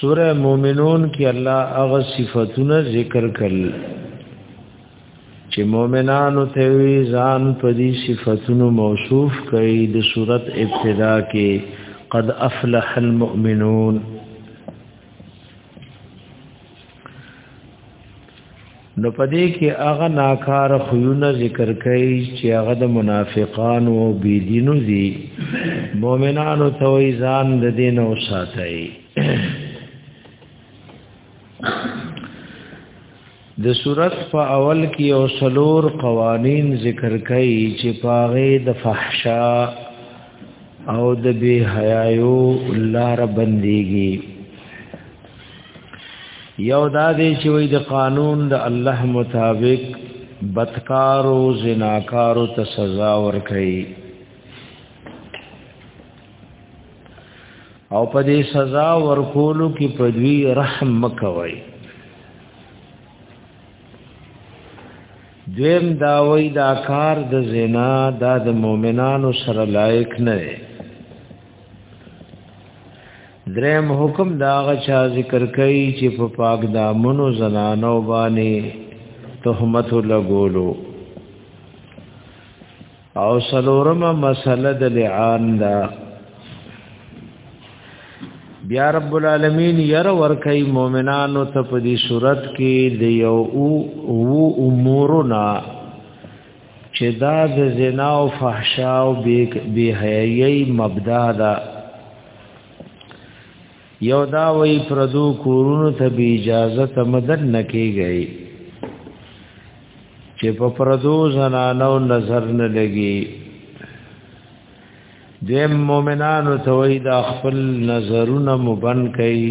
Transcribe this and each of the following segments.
سوره مومنون کې الله هغه صفاتونه ذکر کړل چې مؤمنانو ته وی ځان په دې صفاتونو موصوف کړي د صورت ابتدا کې قد افلح المؤمنون نو پدې کې هغه ناکار خوونه ذکر کوي چې هغه د منافقانو او بيدینو دي مؤمنانو ته وي ځان د دین او ساتي د صورت په اول کې او سلور قوانین ذکر کوي چې پاغه د فحشا او د بے حیايو لار بنديږي یو دا دی چې وای د قانون د الله مطابق بدکارو زناکارو ته سزا ورکړي او په دې سزا ورکولو کې په دوی رحم مکوي دویم داوی دا کار د زنا دا د مؤمنانو سره لایق نه دی دریم حکم دا غچا ذکر کوي چې په پاک دامنو زنانو باندې تهمت لګولو او سلورمه مسله د لعان دا بیا رب العالمین ير ور کوي مؤمنانو ته په دې صورت کې د یو او امورنا چې دا د زنا او فحشا او بی حیاي مبدا ده یو دا وی پردو کورونو ته بی اجازه ته مدد نکیږي چې په پردو زنانو نظر نه لګي دیم مومنانو ته وی دا خپل نظرونه مبن کوي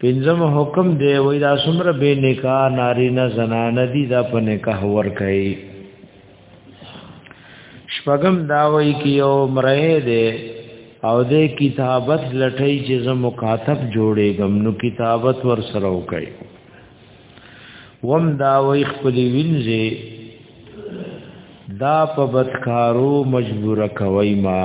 پنځم حکم دی وای دا سمره به نکاح ناری نه زنان دي دا په نکاح ور کوي شپغم دا وای کی او مره دی او د کتابت لټۍ چې زه مخاطب جوړېږم نو کتابت ور سره وکي وم دا وای خپل وینځي دا په بدکارو مجبور کوي ما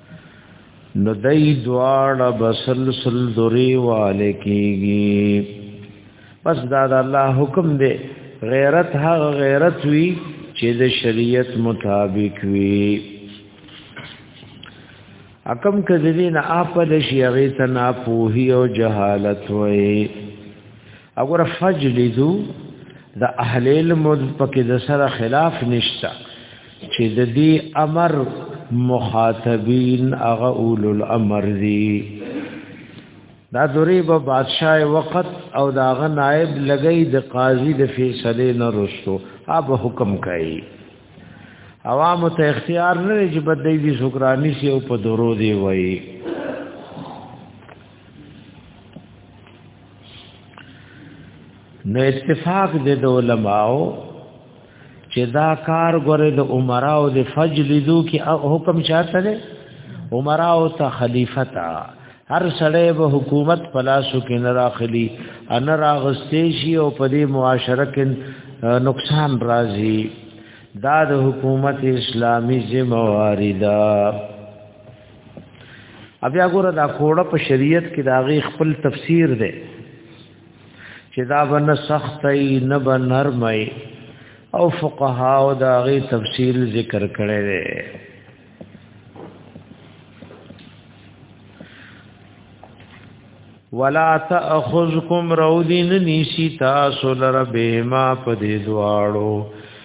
نو دای دواړه بسلسل دوری والے کیږي بس دا د الله حکم دی غیرت هغه غیرت وی چې د شریعت مطابق وی حکم کذبی نه اپل شی هغه تنا پوهی او جهالت وای اگر فجلذو د اهل علم په کې د سره خلاف نشته چې د دې امر مخاطبین هغه اول الامر دي دا دوری به بادشاہ وقت او داغه نائب لګی د قاضی د فیصله نه رسو اب حکم کوي عوام ته اختیار نه چې بدای دي شکرانی سی او په درو دی وای نو اتفاق د علماء چې دا کار غره د عمرا او د فجل دو کې حکم چاته دی عمرا او ته خلیفہ تا هر سړی به حکومت پلاسو کې نه راخلی ان راغستې شي او په دې معاشره کې نقصان راځي دا د حکومت اسلامی ذمہ واری ده بیا ګوره دا کوړه په شریعت کې دا غي خپل تفسیر ده چې دا بن سختي نه بن نرمي او فقها او دا غي تفصیل ذکر کړي دي ولا تاخذكم رودين نيشي تاسو لربهما پدې دواړو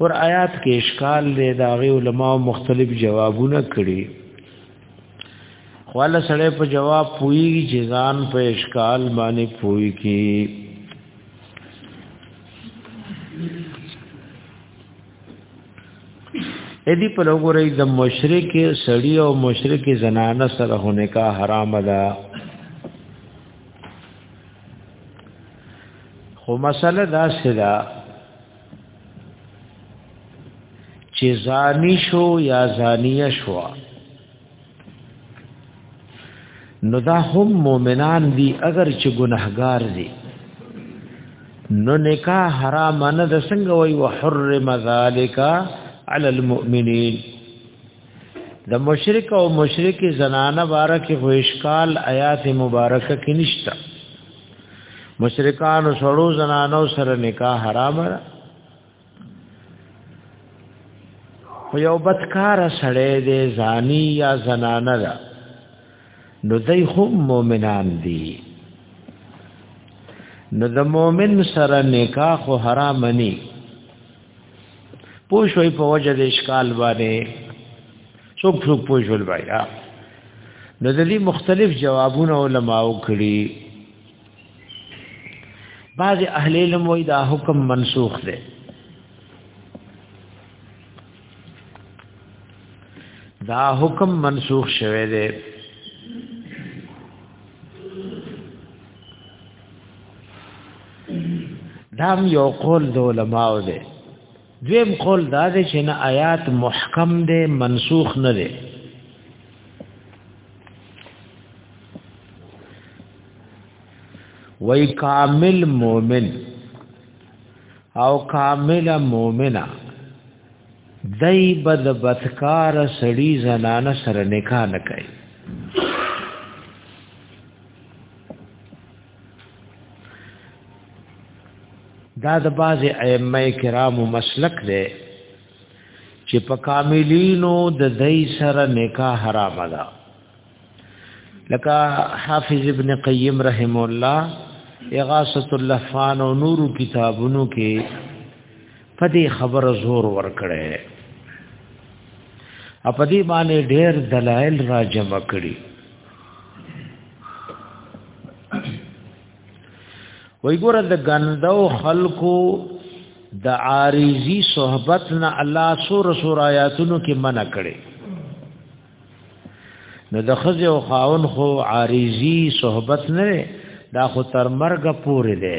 ور آیات کې اشکال دی دا غي علما مختلف جوابونه کړي خو الله سره په جواب پوي جزان په اشکال باندې پوي کې ادي په لګورې د مشرک سړی او مشرک زنانه سره هونه کا حرام ده خو مسله دا سره چې زانی شو یا زانیه شو نو دا هم مؤمنان دي اگر چې ګناهګار دي نو نکاح حرام نه د څنګه وي وحرم ذالک علی المؤمنین د مشرک او مشرک زنانه بارک خو اشکال آیات مبارکه کې نشته مشرکان سړو زنانو سره نکاح حرام را خو یو بدکار سړی دی زانی یا زنانه ده نو دای هم مؤمنان دي نو د مؤمن سره نکاح خو حرام نه پوښوي په وجه د اشکال باندې څوک څوک پوښول بیا نو د دې مختلف جوابونه علماو کړي بعض اهل علم وایي دا حکم منسوخ دی دا حکم منسوخ شوه دی دام یو قول د علماء دی دویم قول دا دی چې نه آیات محکم دی منسوخ نه دی وای کامل مومن او کامل مومنه دای بد بدکار سړی زنانه سره نکاح نه کوي دا د باز ائمه کرامو مسلک دی چې په کاملینو د دای سره نکاح حرام ده لکه حافظ ابن قیم رحم الله اغاثه اللفان او نور کتابونو کې په دې خبره زور ورکړي او په دې باندې ډېر دلایل را جمع کړي وای ګوره د ګندو خلکو د عارضی صحبت نه الله سور سور آیاتونو کې منع کړي نو د خزه او خاون خو عارضی صحبت نه دا خو تر مرګ پورې ده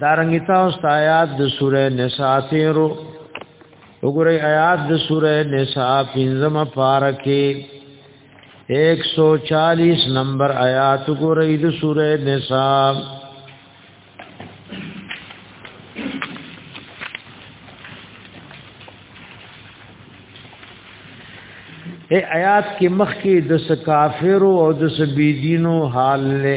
دارنګ تاسو آیات د سوره نساء تیرو وګورئ آیات د سوره نساء پنځم پارکه 140 نمبر آیات وګورئ د سوره نساء اے آیات کې مخکې د سکافر او د سبیدینو حال له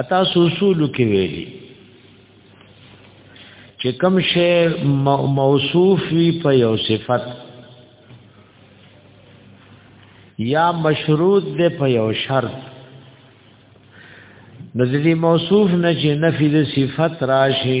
اتا اصول کې ویلي چې کوم شی موصوف وي په یو صفت یا مشروط دی په یو شرط نو ځدی موصوف نه چې نفي د صفت راشي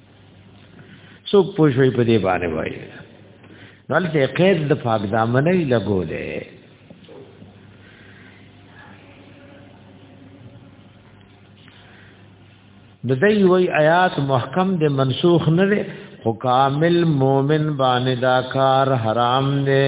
څوک پوښوي په دې باندې وایي دلته قید د پاک دامنې لګولې د دې وی آیات محکم د منسوخ نه ده خو کامل مؤمن باندې دا کار حرام دی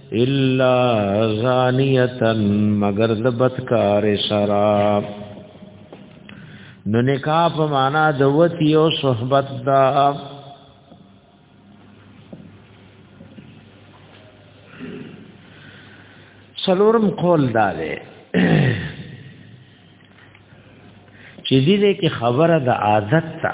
الا زانیتا مگر د بدکار شراب نو نکاح په معنا د وتی او صحبت دا سلورم قول دا دی چې دې کې خبره د عادت ته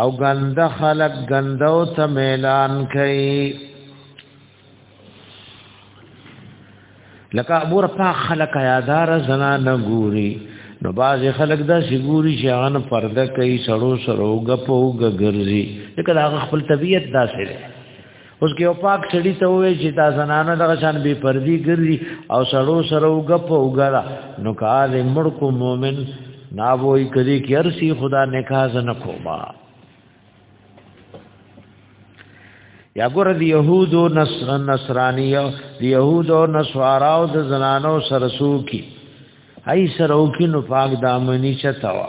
او غند خلق غندو ته ميلان کوي لکه ابور په خلق یادار زنا نه ګوري نو باز خلق دا سګوري چې ان پرده کوي سړو سړو غپو غګرزي لکه دا خپل طبيعت داسې ده اوس کې او پاک سړی ته وې چې تا زنانه دغه شان به پردي ګرځي او سړو سره وګپ وګړه نو کار مړ کو مؤمن نا وای کړي کې ارسي خدا نکاح نه کوما یا ګور دی يهود او نصر نصراني دی يهود او نصارا او د زنانو سرسو کی اي سرو کی نو پاک دامني چتاوا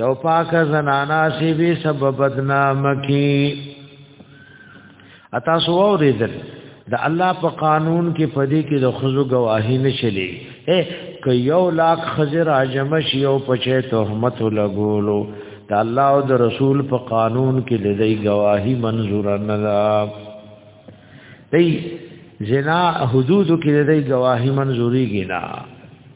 یو پاک زنانا سی به سبب بدنام کی اتا سو اوریدل د الله په قانون کې پدې کې د خزو گواهی نشلې اے ک یو لاک خزر اجمش یو پچې تهمت لګولو د الله او د رسول په قانون کې د دې گواهی منظور نه ده دی زنا حدود کې د دې گواهی منظوري ګنا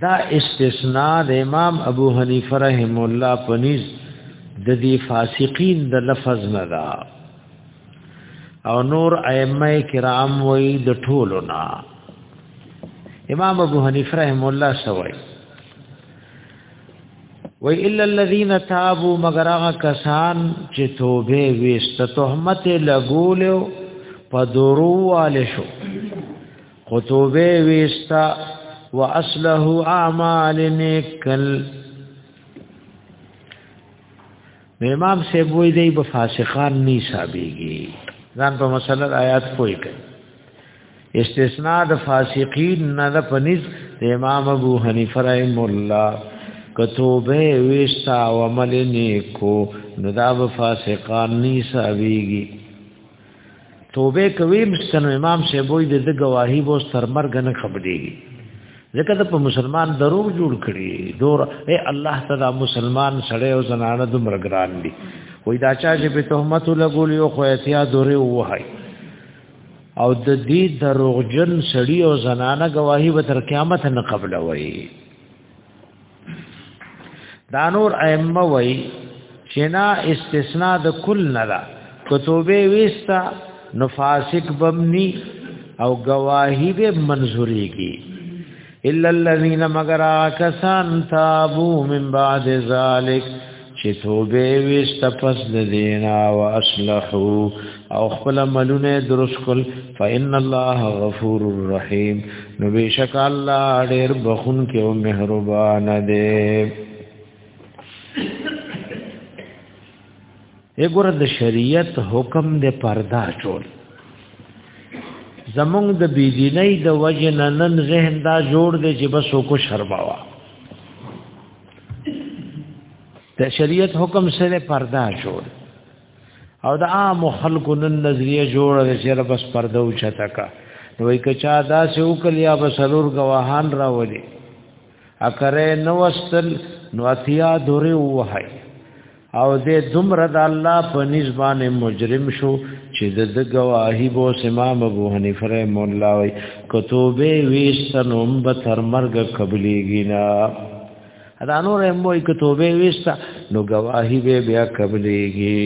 دا استثناء د امام ابو حنیفه رحم الله پنیز د دې فاسقین د لفظ نه دا او نور ائمه کرام وای د ټولو نه امام ابو حنیفه رحم الله سوای و الا الذين تابوا مگر هغه کسان چې توبه وست تهمت لګول په درو والے شو قطوبه ویستا واصله اعمال نیکل امام سے بوئی دی به فاسقان نی حسابيږي ځان په مسله آیات پوي کوي استثناء د فاسقین نه د پنځ امام ابو حنیفه رحم الله کتوبه ویستا او عمل نیکو نو دا فاسقان نی حسابيږي توبه کوي مستنو امام شیبوی د د گواہی وو سرمرګ نه خبرېږي ځکه ته په مسلمان دروغ جوړ کړي دور اے الله تعالی مسلمان سړی او زنانه د مرګران دي وای دا چا چې په تهمت لګول یو خو اتیا دوره وای او د دې دروغجن سړی او زنانه گواہی به تر قیامت نه قبل وای دا نور ائمه وای چې نه استثناء د کل نه ده کتوبه وستا نو فاسق بمنی او گواہی به منظوری کی الا الذين مگر کسان تابو من بعد ذلک چې توبه وست پس د دینا او اصلحو او خپل ملونه درست کول فإن الله غفور رحیم نو بشک الله ډېر بخون کې او مهربان دی وګوره د شریعت حکم د پردا چول زمونږ د بيدینۍ د وجه نن ذهن دا جوړ دی چې بس وکړو شرماوه د شریعت حکم سره پردا جوړ او د عام خلکو نن نظریه جوړه ده چې بس پرده او چتا کا نو وای کچا دا سه وکلیا بسرور گواهان راولي اکره نو واستل نو اتیا دوره وهای او دې دومره د الله په نسبان مجرم شو چې د د گواهی بو امام ابو حنیفه رحم الله وی کتوبه ویستنوم به تر مرګ قبلېږي نه دا نور هم وی کتوبه ویستا نو گواهی به بیا قبلېږي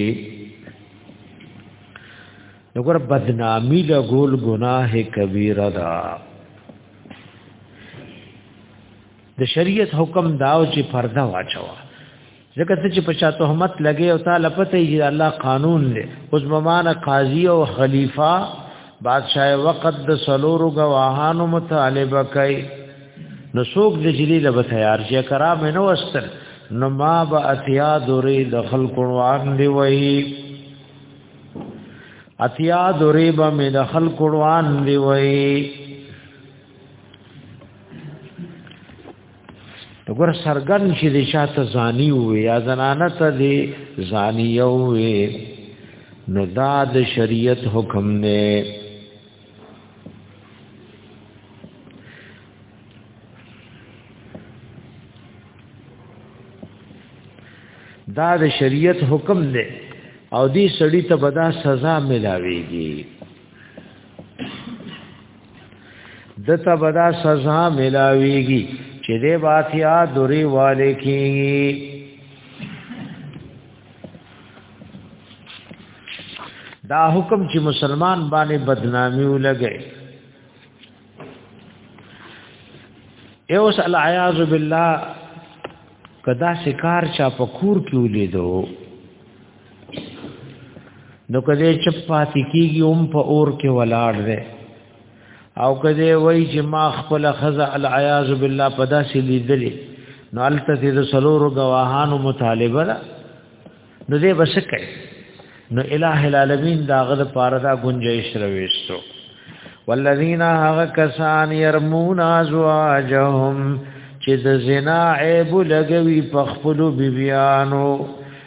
نو ګور بدنامی له ګول گناه کبیره ده د شریعت حکم داو چې پرده واچوه ځکه ته چې په چا تهمت لګې او تعالی پته یې الله قانون دی اوس ممانه قاضي او خلیفہ بادشاہ وقت د سلورو گواهانو مطالبه کوي نو څوک د جلی له تیار شي کرام نه وستر نو ما با اتیا دوری د خلکو روان دی وای اتیا دوری به مې د خلکو روان دی وای وګور سرګن چې د شاته زانی وي یا زنانه ته دی زانی یو وي نو دا د شریعت حکم نه دا د شریعت حکم دی او دی سړی ته بدا سزا ملاویږي دته بدا سزا ملاويږي چې دې باتیا دوری والے کیږي دا حکم چې مسلمان باندې بدنامي ولګي اوس العیاذ بالله کدا شکار چا پکور کیو لیدو نو کله چې پاتې کیږي هم په اور کې ولاړ دی او کله وای چې ما خپل خزا العیاذ بالله پدا سي لیدلې نو الته د سلورو گواهانو مطالبه ده نو دې بس کوي نو الٰه العالمین دا غد پاره دا گنجائش رويستو والذین هغه کسان يرمون ازواجهم چې د زنا عیب لګوي په خپل بیبيانو بی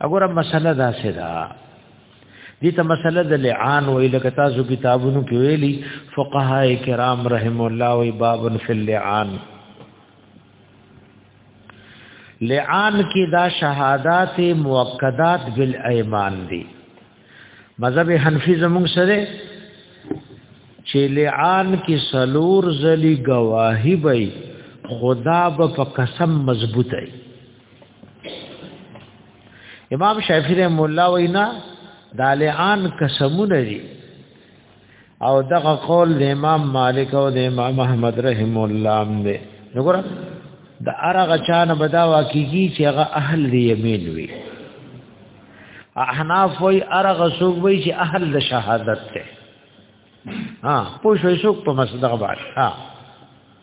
وګوره مسله دا څه ده دې ته مسله د لعان وی لکه تاسو کتابونو کې ویلي فقها کرام رحم الله وی باب فی اللعان لعان کې دا شهادات مؤکدات بالایمان دي مذهب حنفی زموږ سره چې لعان کې سلور زلی گواهی وي خدا به په قسم مضبوط وي امام شافعی رحم الله وینا د لعان قسمونه دي او دغه قول د امام مالک او د امام احمد رحم الله هم دي وګوره د ارغه چان بدا واقعي چې هغه اهل دی یمین وي احناف وی ارغه سوق وی چې اهل د شهادت ته ها پوه شو سوق په مسدغه باندې ها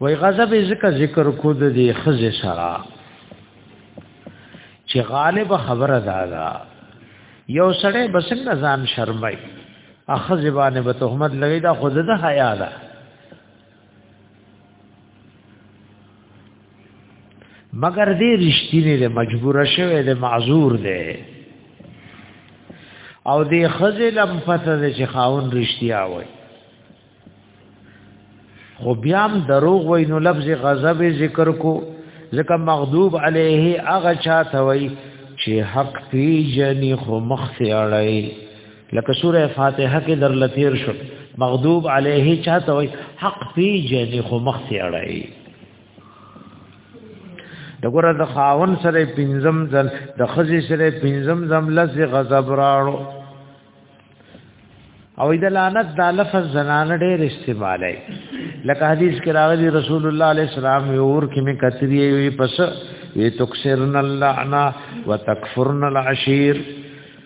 وای غضب ذکر ذکر کو د دې خزه سرا چې غالب خبره دادا یو سړی بسنګ ځان شرمای اخزبانه به تهمت لګی دا خود د حیا ده مگر دې رښتینی دی مجبور شوی دی معذور دی او دې خزلم پته دی چې خاون رښتیا وای خو بیا هم دروغ وای نو لفظ غضب ذکر کو ځکه مغضوب علیه هغه چاته وای چې حق پیجنې خو مخ سي اړای لکه سوره فاتحه کې در لتیر شو مغضوب علیه چاته وي حق پی جنې خو مخ سي اړای دغه د خاون سره پنځم ځل د خزي سره پنځم ځم لز غضب راړو او اذا لعنت د لفظ زنان ډېر استعمالای لکه حدیث کې راغلی رسول الله علیه السلام یور کې می کتری وی پس وی تکسرن اللعنا وتکفرن العشیر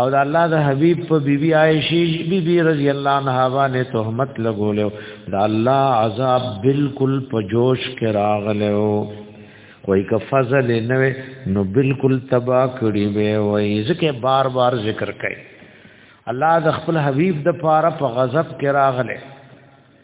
او د الله د حبيب په بيبي عائشه بيبي رضی الله عنها باندې تهمت لګولیو د الله عذاب بالکل په جوش کې راغلیو وای که فضل نه نو بالکل تبا کړی وی وای ځکه بار بار ذکر کوي الله د خپل حبيب د پاره په غضب کې راغله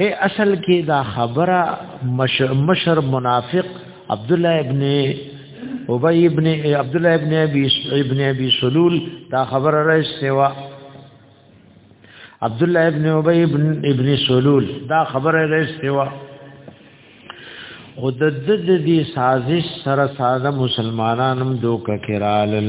اے اصل کې دا خبره مشر, مشر منافق عبد الله ابن ابي ابن عبد الله ابن ابي ابن ابي سلول دا خبره را استوا عبد الله ابن ابي ابن ابن سلول دا خبره را استوا خود د دې سازش سره ساده مسلمانانم دوک کرالل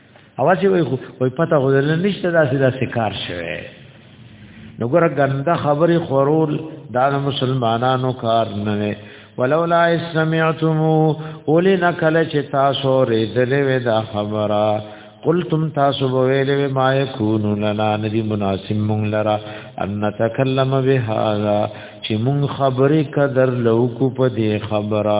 اواز وي خو وي پته خو نه نشته دا سیدا سکار شوی نو ګره ګنده خبره خورول دا مسلمانانو کار نه نه ولولا اسمعتم اولی نکل چې تاسو ریدلې وې دا خبره قلتم تاسو ویلې ما یکون لنا ندی مناسب مونږ لرا ان نتکلم بهذا چې مونږ خبرې قدر لو کو په دې خبره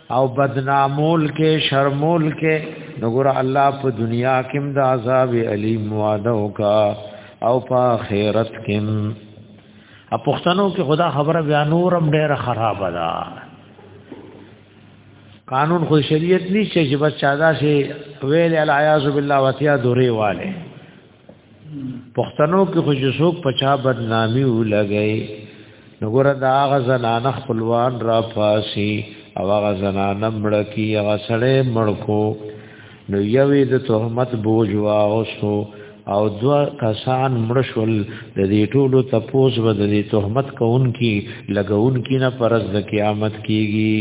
او بدنامول کې شرمول کې نګور الله په دنیا کې د عذاب الیم وعده وکا او په آخرت کې ا پښتنو کې خدا خبره بیا نورم ډیره خراب ده قانون خو شریعت نشته چې بس چادا شي ویل الیاذ بالله وتیا دوری والے پښتنو کې خو چې څوک پچا بدنامي ولګي نو ګره دا هغه زنانه خپلوان را پاسي او هغه زنانه مړ کی هغه سړی مړ کو نو یوې د تهمت بوج واغسو او دو کسان مړ شول د دې ټولو تپوس به د دې تهمت کوونکی لګونکی نه پرز د قیامت کیږي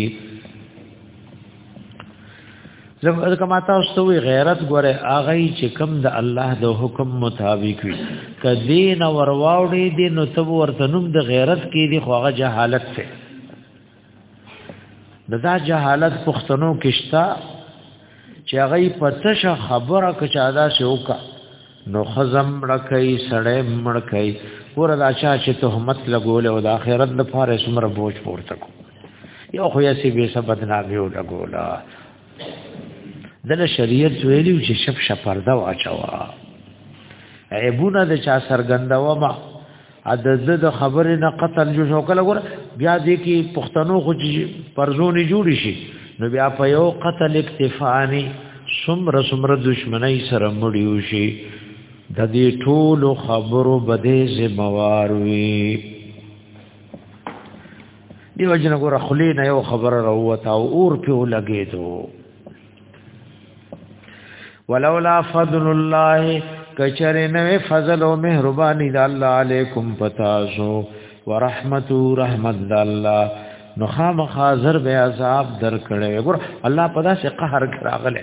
زموږ کما تاسو ته غیرت ګوره اغه چې کم د الله د حکم مطابق وي کدی نه ورواوړي دي نو ته ورته نوم د غیرت کې دي خوغه جهالت ته ددا جهالت پښتنو کښتا چې هغه پتش خبره کچا دا شوکا نو خزم رکای سړې مړکای وردا چا چې تهمت لګول او د اخرت لپاره سمره بوج پورته کو یو خو یې سی به سبد نه ویو لګولا دله شریعت ویلو چې شپ شپرده واچوا عیبونه د چا سرګندوا ما د د خبرې نه قتل جو شو کله ګور بیا دې کې پښتنو خو پرزونی جوړ شي نو بیا په یو قتل اکتفانی سمر سمر دشمنی سره مړیو شي د دې ټولو خبرو بده ذمہوار وي دیو جن ګور خلی نه یو خبر راوتا او اور په لګیدو ولولا فضل الله کچر نه فضل او مهربانی د الله علیکم پتاسو ورحمت رحمت د الله نو خامخا زر به عذاب در کړي ګور الله پدا سے قهر کراغله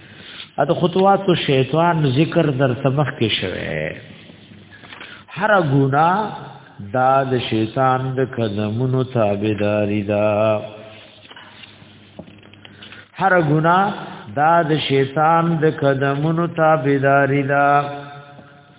اته خطوات شیطان ذکر در سمخ کې شوه هر ګنا دا د شیطان د قدمونو تابعداري دا هر ګنا دا د شیطان د قدمونو تابعداري دا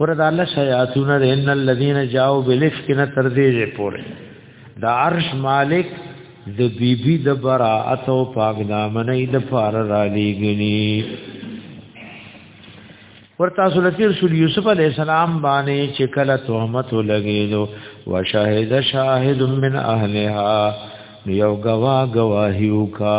ورته الله شیاطون ان الذين جاءوا بالافك تر دې پورې دا عرش مالک د بیبي د براءت او پاک دامنې د فار را لګنی ورته سورته رسول یوسف علی السلام باندې چې کله تهمت لګیدو وشاهد شاهد من اهلها یو گوا گواهیو کا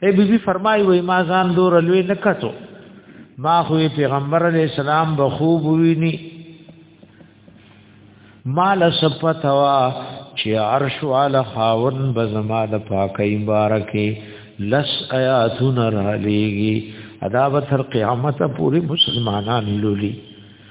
اے بی بی فرمایي وای ما ځان دور لوی نکاتو ما خو پیغمبر علی السلام به خوب ویني مال سپتوا چې عرش والا خاون به زما د پاکي مبارکي لس آیاتون را لېږي ادا به تر قیامت پورې مسلمانان لولي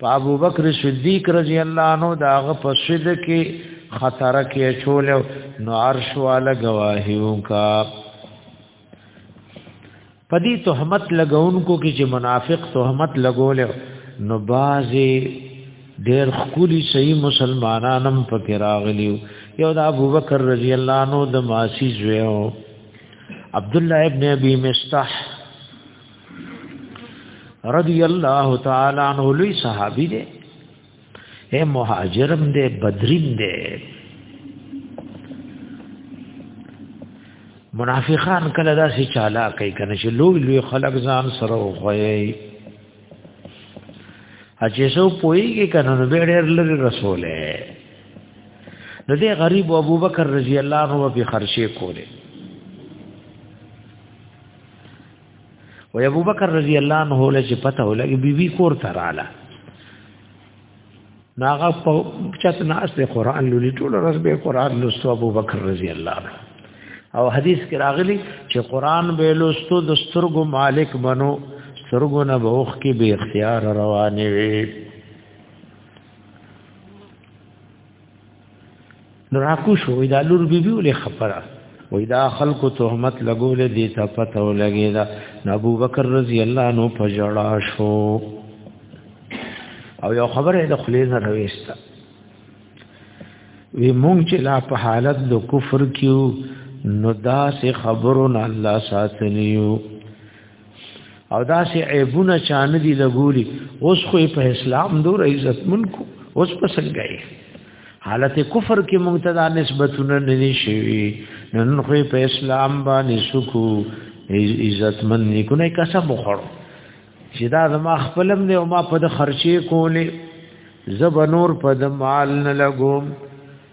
په ابو بکر صدیق رضی الله عنه داغه په صدق کې خطر کې چول نو عرش والا گواهیو کا پدی تهمت لګونکو کې چې منافق تهمت لګول نو بازي ډېر خولي صحیح مسلمانانم پکې راغلیو یو د ابو بکر رضی الله عنه د ماسی زویو عبد الله ابن ابي مستح رضی الله تعالی عنہ لوی صحابي دی اے مهاجرم دی بدرین دی منافقان کله داسې چالا کوي کنه چې لوی لوی خلق ځان سره وخوي اچې سو پويږي کنه نو به ډېر لري رسوله نو دې غریب ابو بکر رضی الله عنه په خرشه کوله و ابو بکر رضی الله عنه له چې پته ولګي بیبي کور ته رااله ناغه په چت ناس د قران لولي ټول ورځ به قران لوستو ابو بکر رضی الله عنه او حدیث کې راغلی چې قران به لوستو د سترګو مالک بنو سترګو نه بوخ کې به اختیار روانه وي نو راکو شو دا لور بیبي ولې خبره وې دا خلق تهمت لګول دي ته پته ولګي دا ابو بکر رضی الله عنه فجړا شو او یو خبره د خلیزه رويسته وی مونږ چې لا په حالت د کفر کیو نو دا سه خبرو نه الله ساتلیو او دا سه عیبونه چان دي لګولي اوس خو په اسلام دور عزت من کو اوس پسنګای حالت کفر کې مقتدا نسبتونه نه شي نن خو په اسلام باندې سکو عزت من نه کو نه کسب وخړو چې دا زما خپلم نه او ما په خرچې کولې زب نور په د مال نه لګوم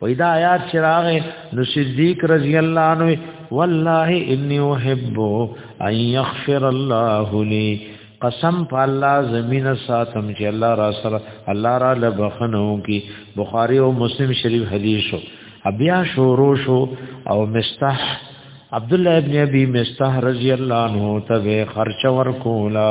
وې دا آیات چې راغې نو صدیق رضی الله عنه والله انی احب ان یغفر الله لی قسم په الله زمينه ساتم چې الله را سره الله را لبخنو کی بخاری او مسلم شریف حدیث شو بیا شورو شو او مستح عبد الله ابن ابي مستح رضی الله عنه ته خرچ ورکولا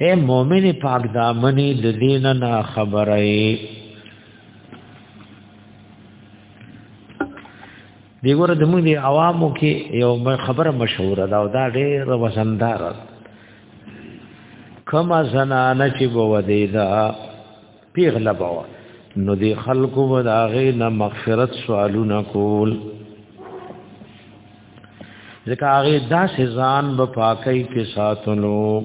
اے مومن پاک دامنې د دین نه خبره دی ګوره د موږ د عوامو کې یو خبره مشهوره ده او دا ډېر وسندار کما زنانه چې بو ودیدا پیغله بوا نو دی خلکو و دا غي نه مغفرت سوالونه کول ځکه هغه دا سزان په پاکۍ کې ساتلو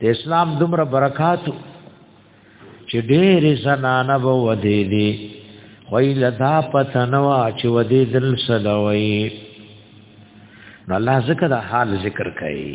د اسلام دومره برکات چې ډېر زنانه به ودې دي خوې لدا پته نوا چې ودې دل سلوي نو الله ذکر حال ذکر کوي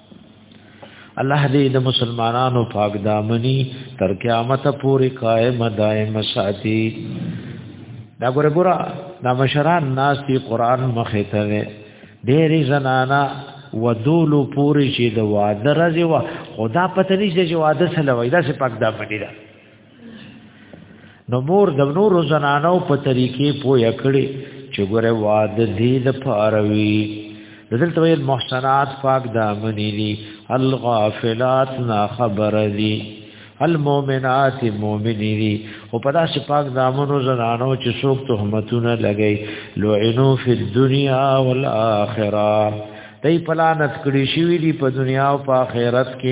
الله دې د مسلمانانو پاک دامني تر قیامت پورې قائم دائم ساتي دا ګوره ګوره دا مشران ناس دی قران مخه ته ډېری زنانا ودول پوری چې د واده راځي وا خدا پته نشي چې واده سره وای دا څه پاک دامني ده نو مور د نورو زنانو په طریقې پوهه کړي چې ګوره واده دې د پاروي دلته ویل محسنات پاک دامنې دي الغافلات نا خبر دي المؤمنات مؤمنې دي او په داسې پاک دامنو زنانو چې څوک تهمتونه لګي لعنو فی الدنیا والآخرة دای پلانت کړی شوی دی په دنیا او په آخرت کې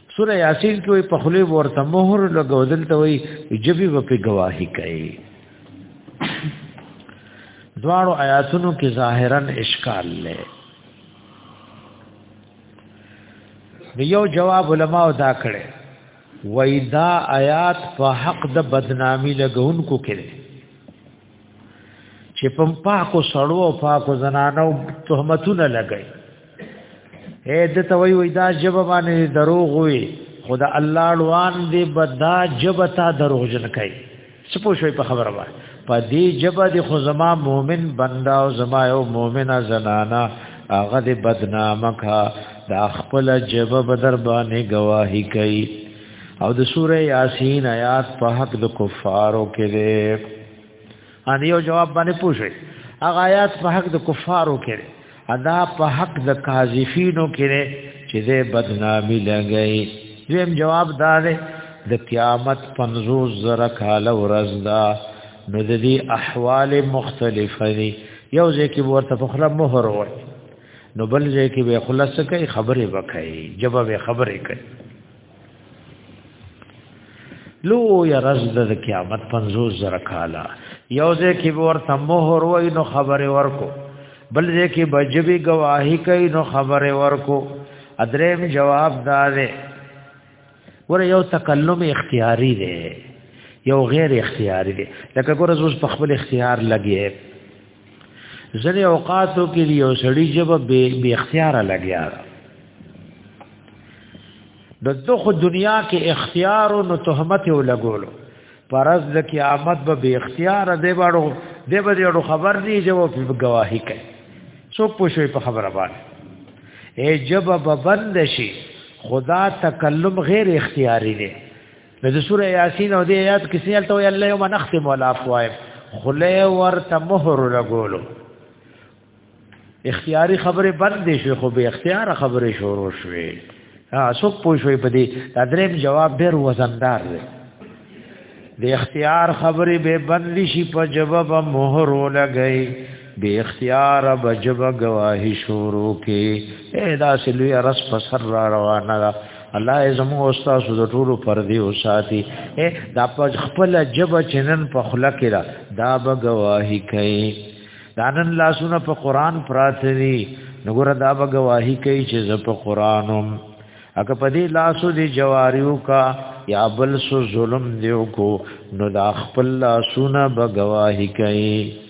سوره یاسین کې وي په خلی ورته مهر لګو دلته وي جبي و په گواہی کوي دواړو آیاتونو کې ظاهرا اشکال لې نو یو جواب علما دا کړي وای دا آیات په حق د بدنامی لګونکو کې چې په پاکو سړو او پاکو زنانو تهمتونه لګي اې د توي وې دا جب باندې دروغ وي خدا الله لوان دې بدا جب تا دروغ جن کوي څه پوښوي په خبره وای په دې جب دې خو زما مؤمن بندا او زما یو مؤمنه زنانا هغه دې بدنامه کا دا خپل جب بدر باندې گواہی کوي او د سوره یاسین آیات په حق د کفارو کې دی ان یو جواب باندې پوښي هغه آیات په حق د کفارو کې دی ادا په حق د کاذفینو کې دی چې دې بدنامي لګي زم جواب دار د قیامت 50 زره کال ورځ دا نو د دې احوال مختلفه دي یو ځکه ورته په خپل مهر وای نو بل ځکه به خلاص کوي خبره وکړي جواب خبره کوي لو یا رز د قیامت 50 زره کالا یو ځکه به ورته مہر وای نو خبره ورکو بل ځکه بجبی گواہی کوي نو خبره ورکو ادریم جواب دار ور یو تکلم اختیاری دی یو غیر اختیاری دی لکه ګور زوس په خپل اختیار لګی ځنې اوقاتو کې یو سړی جب به به اختیار لګیا د دغه دنیا کې اختیار او تهمت یې لګولو پرز د قیامت به به اختیار دی باړو دی به یو خبر دی چې وو په گواہی کوي څوک پوښوي په خبره باندې ای جب به بند شي خدا تکلم غیر اختیاری دی نو د سوره یاسین او د آیات کې سیل ته الله یوم نختم ولا افواه خله ورته مهر لګولو اختیاري خبره بند شي خو به اختیار خبره شروع شوي ها څوک پوښوي په دې دا دریم جواب ډېر وزندار دی د اختیار خبره به بند شي په جواب مهر لګي بے اختیار بجب گواہی شورو کې اے دا سلوی رس پسر را روانه دا الله زمو استاد د ټولو پر دی او ساتي اے دا په خپل جب چنن په خلا کې را دا به گواہی کوي دانن لاسونه په قران پراتري نګور دا به گواہی کوي چې ز په قرانم اګه په دې لاسو دی جواریو کا یا بل سو ظلم دیو کو نو دا خپل لاسونه به گواہی کوي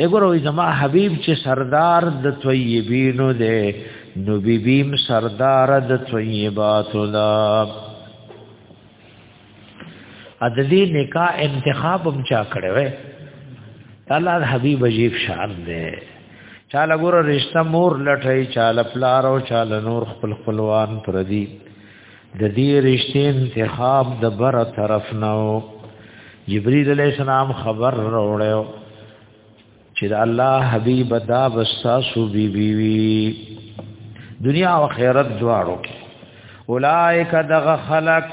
وګوروي زما حبيب چې سردار د طيبينو دی نو بيبيم سردار د طيباتو دا ادلی نکاح انتخاب هم چا کړی وې الله حبيب عجیب شان دی چاله ګور رشتہ مور لټای چاله پلار او چاله نور خپل خپلوان پردي د دې رشتې انتخاب د بر طرف نه و جبريل عليه السلام خبر راوړیو چې د الله حبيب دا بساسو بي بي وي دنیا او آخرت دواړو کې اولائک دغ خلق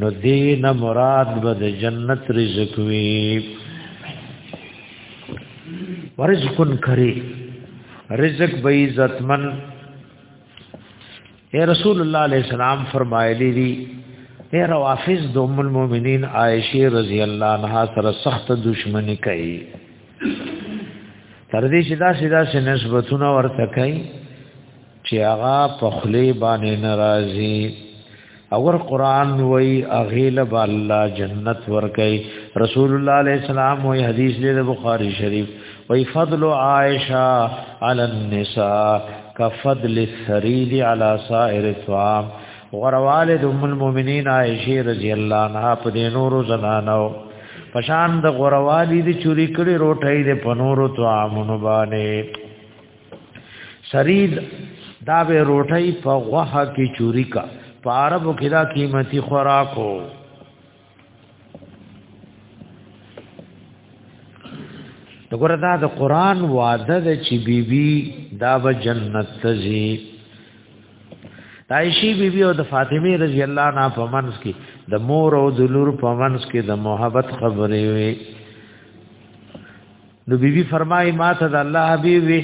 نو دین مراد به د جنت رزق وی ورزق کری رزق به عزتمن اے رسول الله علیہ السلام فرمایلی دی اے روافض د ام المؤمنین عائشه رضی الله عنها سره سخت دشمنی کوي تر دې چې دا سیدا سه نسبتونه ورته کوي چې هغه په خلی باندې ناراضي اور قران وای اغیل با الله جنت ورکي رسول الله علیه السلام وای حدیث دې بخاری شریف وای فضل عائشه علی النساء کفضل الثرید علی سائر الطعام غروالد ام المؤمنین عائشه رضی الله عنها په دې نورو زنانو پشان د غروالی دی چوری کړي روټي د پنورو تو عامونو باندې سرید دا به روټي په غوخه کې چوری کا په عربو کې دا قیمتي خوراکو دغه دا د قران وعده ده چې بیبي دا به جنت ته ځي عائشی بی بی او د فاطمه رضی الله عنها په منځ کې د مور او د لور په منځ کې د محبت خبرې وي نو بی بی فرمای ما ته د الله حبیب وی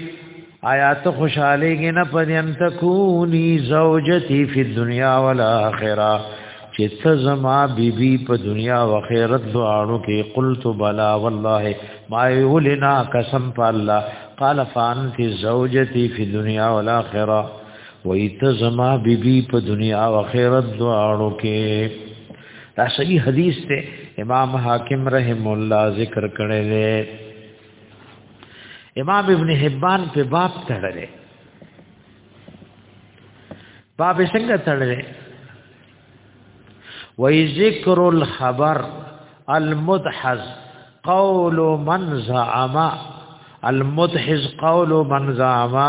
آیا ته خوشاله کې نه پدیم تکونی زوجتی فی دنیا والآخرہ چې ته زما بی بی په دنیا او آخرت دواړو کې قلت بلا والله ما یولنا قسم په الله قال فانت زوجتی فی دنیا والآخرہ وای ته زما بی بی په دنیا او آخرت دواړو کې دا صحیح حدیث ته امام حاکم رحم الله ذکر کړی دی امام ابن حبان په باب تړلې باب څنګه تړلې وای ذکر الخبر المدحز قول من زعما المدحز قول من زعما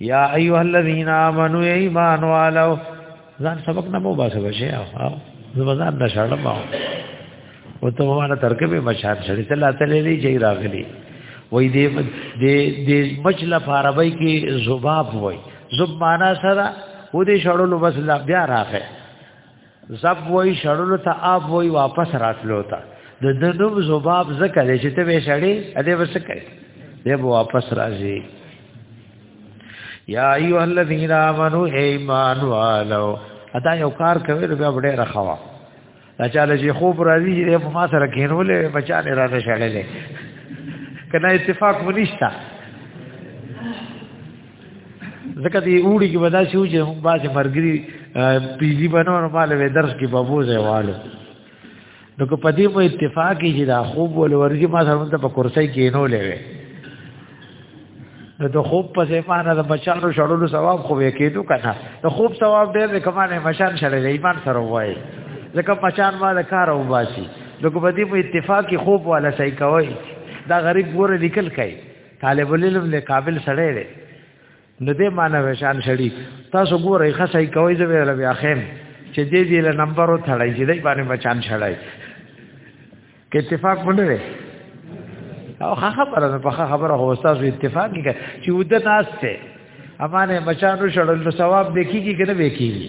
یا ایها الذین آمنو ایمان والو ځان سبق نه مو باسه بشه او زبردار د شړل ما او ته مواله ترکه به مشار شړی ته لاته للی جی راغلی وای دې دې دې مچله فاربای کې زباب وای زب معنا سره و دې شړلو بس لا بیا راغی زب وای شړلو ته آب وای واپس راتلو ته د دنوب زباب زکه دې چې ته به شړې ا دې وسه کوي دې به واپس راځي یا ایو الذین آمنو ایمان والو ادا یو کار کوي بیا وړه راخوا اچاله چې خوب راځي دې په ما سره کینولې بچانه را نه شړلې کنه اتفاق ونیشتا ځکه دې اوړي کې ودا شو چې هم باز مرګري پیزي بنو نو مال وې درس کې بابوزه والو نو کو پدې مو اتفاق یې دا خوب ول ورګي ما سره ته په کرسي کې نو لوي نو د خوب په ځمانه د بچانو شړلو ثواب خو یې کېدو کنه د خوب ثواب ډېر د کمانه مشان شړلې ایمان سره وای ځکه مچان ما د کار او باسي نو کو پدې مو اتفاق خوب والا صحیح کوي دا غریب ګوره لیکل کوي طالب العلم له قابل سره دی نو دې معنی وشان شړی تاسو ګورئ خسای کوي زه ویل بیا خیم چې دې دې له نمبر وتړای چې دې باندې بچان شړای کې اتفاق مونږ دی او خبره په خبره هو تاسو اتفاق کې چې وده ناس ته امانه بچانو شړل ثواب دیکھیږي کنه وکیږي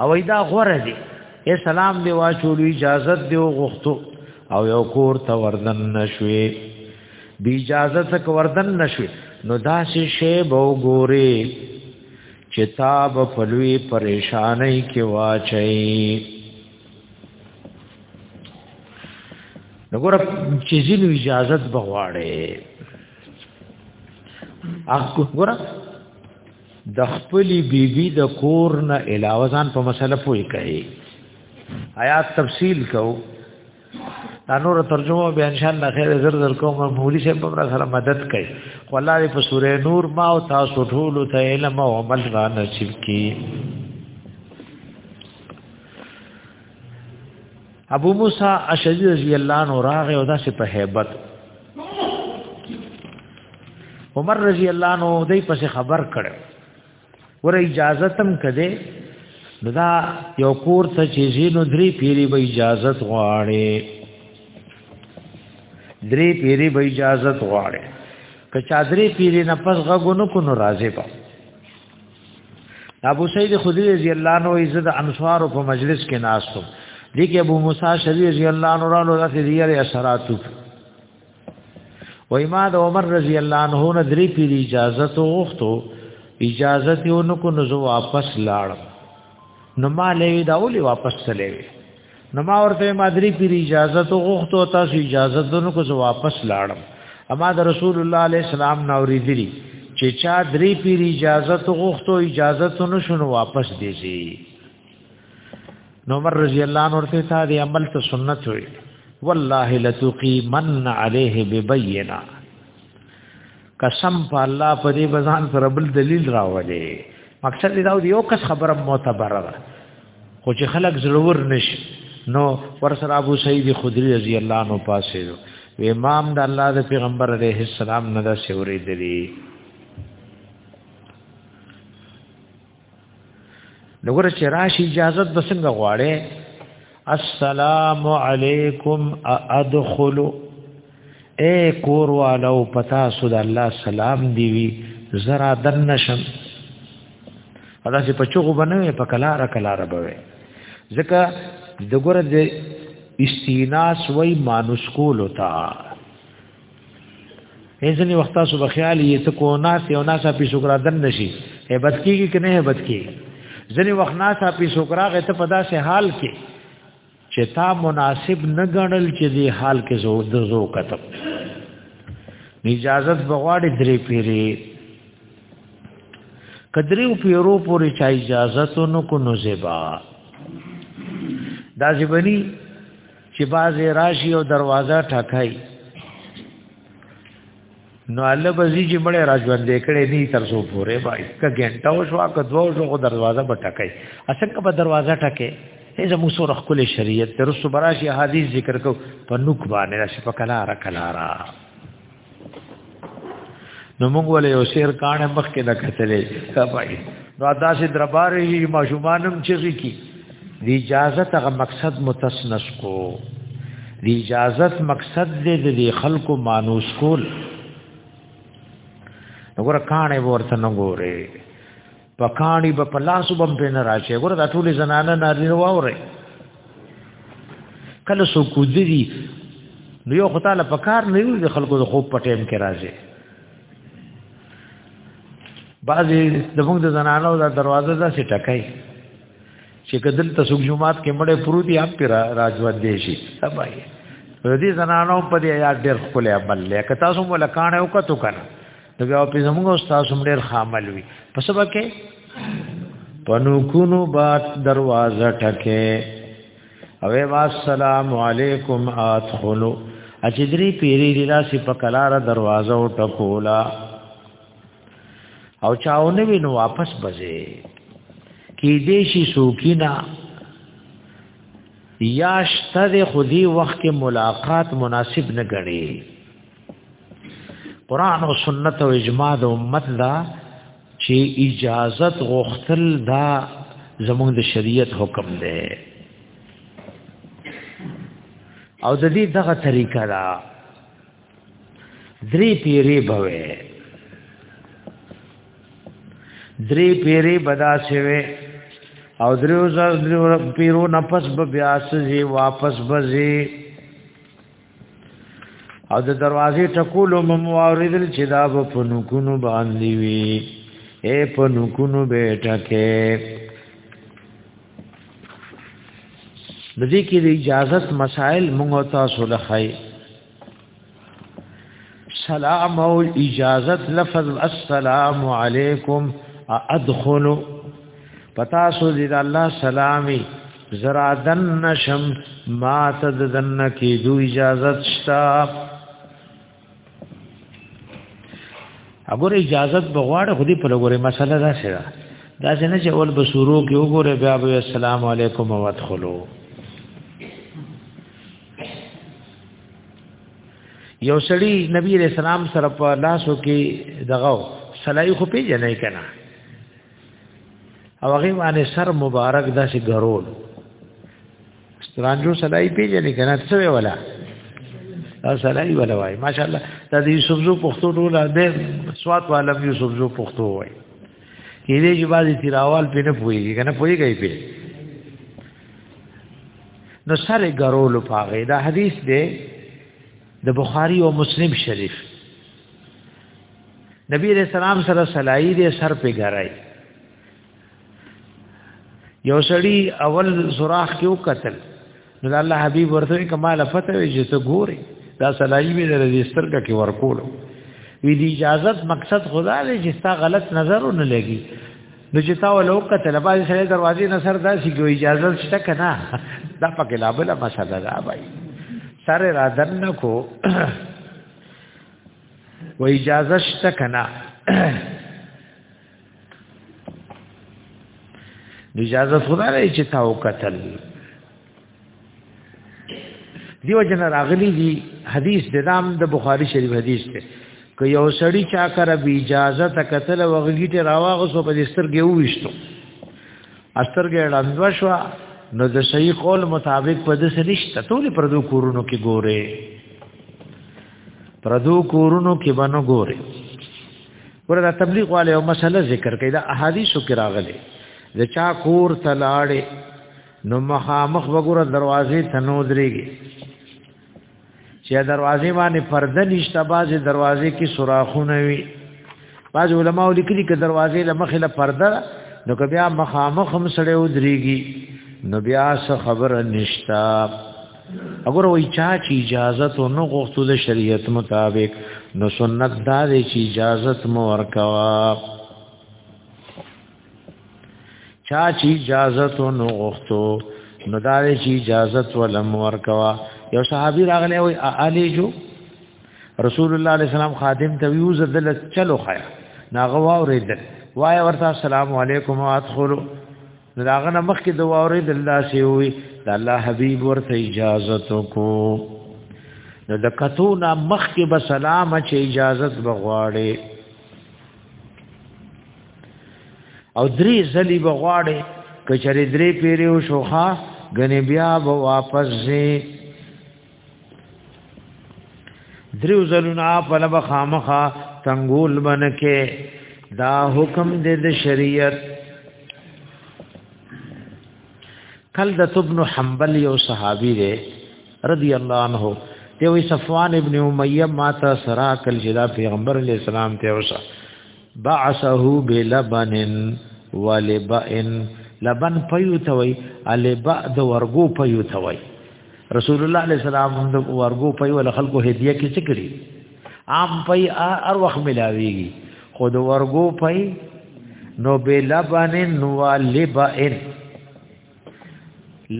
او دا غوره دی اے سلام دی واچولو اجازه دی غوښتو او یو کور ته وردن نشوي بی اجازه تک وردن نشوي نو دا شی شی بو ګوري چتاب فلوی پریشانای کې واچي نګور چې زینو اجازه بغواړي اخ ګور د خپل بیبي د کور نه علاوه ځان په مسله پوي کوي آیات تفصیل کو دا نور ترجمه به ان شاء الله خیر زر زر کوم مولوی صاحب هم را سره مدد کوي خو الله دې په سوره نور ما او تاسو ټول ته علم او عمل را نصیب کړي ابو موسی اشعری رضی الله عنه راغه او داسې په hebat عمر رضی الله عنه دای په خبر کړ ور اجازه تم کده نو دا یو کور ته چې زینو درې پیری به اجازت غواړي درې پیری به اجازت غواړي که چا درې پیری نه پس غوګونو کو نو راځي په ابو سعید خدری رضی الله عنه عزت انصار په مجلس کې ناستو دي کې ابو موسی شری رضی الله عنه رانو داسې دیره اثراتو و امام عمر رضی الله عنه نه درې پیری اجازه تو وختو اجازه یې ونکو نو زه واپس لاړم نو ما لوي دا ولي واپس تللی نو ما ورته ما درې پیر اجازه تو غوښتو تاسو اجازه دونو کو زه واپس لاړم اما د رسول الله علیه السلام نو ریدلی چې چا درې پیر اجازه تو غوښتو اجازه تو نو شنو واپس دی شي نو عمر رضی الله عنه ورته تا دی عمل ته سنت وي والله لتقیمن علیه ببینا قسم په الله په دې بزان سره بل دلیل راولې مقصد دا دی یو کس خبره معتبر ده خو چې خلک ضرور نشي نو ور سره ابو سعید خدری رضی الله عنه پاسه و امام د الله د پیغمبر علیه السلام نه دا شورې دلی نو ګره چې راشي اجازه به څنګه غواړي السلام علیکم ادخل اے کور والو پتا سود الله سلام دی وی زرا دن نشم ادا چې پچو بنوي په کلار کلار بوي ځکه دګور د استیناس وای مانوس کول تا ځینې وخت تاسو به خیال یې ته کو ناس یو ناسا په شکر دن نشي هیبت کیږي کنه هیبت کیږي ځینې وخت ناسا په شکر هغه ته په داسې حال کې چې تا مناسب نه ګڼل چې دی حال کې زو د زو کتب اجازه بغواړي درې پیری کدری او پیرو پورې چا اجازه تو نو کو نو زیبا دا زیبنی چې باز راشي او دروازه ټکای نو الله بزی چې مړې راځوند کړي نه تر سو پورې بای ک ګنټه او شوا ک دوه شو کو دروازه به ټکای اسنګ په دروازه ټکه ای زمو سور خپل شریعت تر سو براشي حدیث ذکر کو په نوک باندې راشي په کلارا کلارا نو موږ ولې یو شعر کانه مخ کې نه کتلې کپای نو ادا سي دربار یې ماشومانم چغي کی دی اجازه هغه مقصد متسنس کو دی اجازه مقصد دې د خلکو مانوس کول وګوره کانه ورته نه ګوره په کانی به په لاسو بم په نه راشي ګوره دا ټول زنانه ناری واوري کله سو کوذری نو یو خدای له پکار نه وي د خلکو د خوب په ټیم کې راځي بعضی د موږ د زنانو د دروازه دا سي ټکای چې کدل ته سوق جمعات کې مړې پروتي اپ پر راځو دې شي تبای دې زنانو په دې یاد ډېر خپل عمل لکه تاسو ملکانه وکړو کنه نو بیا په زموږ استاد هم ډېر خامل وي په سبا کې پنو کونو بات دروازه ټکه او وا السلام علیکم ادخلوا اجدری پیری دی راسی په کلار دروازه او ټکولا او چاونه وینو واپس بځه کی دیشی سوکینا یا شته خودی وخت کې ملاقات مناسب نه غړي قران او سنت او اجماع د امت دا چې اجازت غوښتل دا زموږ د شریعت حکم دی او د دې دغه طریقه دا درې پیری بوي درې پیری بدا شوی او درو زر درو پیرو نفس به بیا سزي واپس بزي او د دروازې ټکول مم واردل چې دا په نکونو باندې وي اے په نکونو به ټکه د دې کې د اجازت مسائل موږ تاسو لخی سلام او اجازت لفظ السلام علیکم ادخلوا پتا سو دې الله سلامي زرا دن نشم ما تد دن کی دو اجازت شتا اگر اجازت بغواړه خودي په لګوره مسله دا څه ده دا څنګه چې اول بصورو کې وګوره بیا به السلام علیکم او ادخلوا یو سړی نبی رسول الله سره په لاسو کې دغه سلای خو پیژنې کنا او هغه باندې سر مبارک داسې ګرول سترانجو سړی پیژنې کنه څه ولا او سړی ولا وای ماشاءالله دا د یوسف زو پښتو ټول د سواد عالم یوسف زو پښتو وای کې دې چې بعضی تیراوال په نه پويږي کنه پويږي په نو سره ګرول پاغه دا حدیث دی د بخاری او مسلم شریف نبی علیہ السلام سره سلای دې سر په ګرای یو سړی اول سوراخ کې وکتل نو الله حبیب ورته کمال فتح وی چې ته ګوري دا سلای مې د رجسترګه کې ورکول وی دی اجازت مقصد خدا دې چې تا غلط نظر نه لګي نو چې تا ولو کتل باز سره دروازې نه سر داسي ګو اجازه شته کنه دا پکې لا بل مسله ده بھائی سره را دن کو و اجازه شته کنه د اجازه خدای چې تا وکتل دیو جن راغلی دی حدیث د دام د بخاری شریف حدیث ته که یو سړی چا کر به اجازه ته قتل وغږی ته راواغ سو په دستر کې وښتو استرګې لاندو شو نو د صحیح قول مطابق په دې سنشت ټول پردو کورونو کې ګوره پردو کورونو کې باندې ګوره ورته تبلیغ والے او مسله ذکر کړي دا احادیثو کې راغلي د چا کور تلاړې نو مخامخ وګوره دروازې تنو درېږي چې دروازې باندې پرده نشته بعضې دروازې کې سوراخونه وي بعضې علما لیکلي که دروازې له مخې له پرده نو که بیا مخامخ هم سړی ودرېږي نو بیا څه خبره نشته اگر وای چا چې اجازه تو نو غوښتو د شریعت مطابق نو سنت دا دی چې اجازه مو ورکوا چا چې اجازه نو غوښتو نو دا چې اجازه ولم ورکوا یو صحابي راغلی وای الی جو رسول الله علیه السلام خادم ته یو زدل چلو خیا ناغه واوریدل وای ورته السلام علیکم وادخلوا داغه نه مخکې د ووري د الله سی وي د الله حبيب ورته اجازه کو نو د کتو نه مخکې به سلام چې اجازه بغواړي او درې ځلې به غواړي کچرې درې پیری او شوخه غنې بیا به واپس زی درې ځلونه په لبه خامخه تنګول بنکه دا حکم دې د شریعت کل د ابن حنبل یو صحابي دی رضی الله عنه دی وی صفوان ابن امیہ ما تا سرا کل جدا پیغمبر علیہ السلام ته وسه بعثه بلبن ولبئن لبن پيوتوي البا د ورغو پيوتوي رسول الله عليه السلام د ورغو پي ول خلکو هديه کې څه کړی عام پي ار وخت ملاويږي خود ورغو پي نو بلبن ولبئن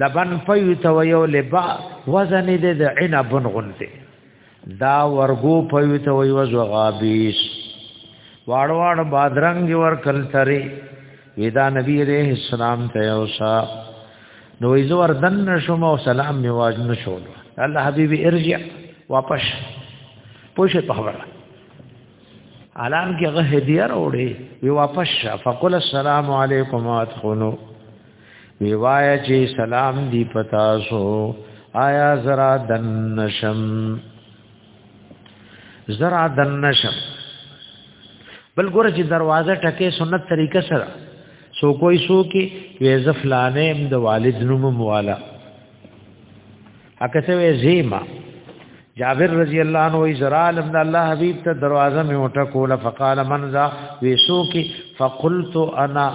لبن پيوتوي او لبا وزن د عنب غنته دا ورګو پوي ته وي وزغابيش واړ واړ بادرنګ ور کل تري ودا نبی عليه السلام ته اوسا نو ایزو ور دن شوم او سلام می واج نشول الله حبيبي ارجع واپس پوشه په خبره الان کې غه هدیه وروړي وی واپس فقل السلام علیکم وادخلوا وی وایا چې سلام دی پتا سو آیا زرا دنشم زرا دنشم بل ګور چې دروازه ټکه سنت طریقه سره سو کوئی سو کې وې زفلانه د والد نوم موالا اکه څه وې زیما جابر رضی الله عنه وی زرال ابن الله حبیب ته دروازه می وټه کوله فقال من ذا ویسو کی فقلت انا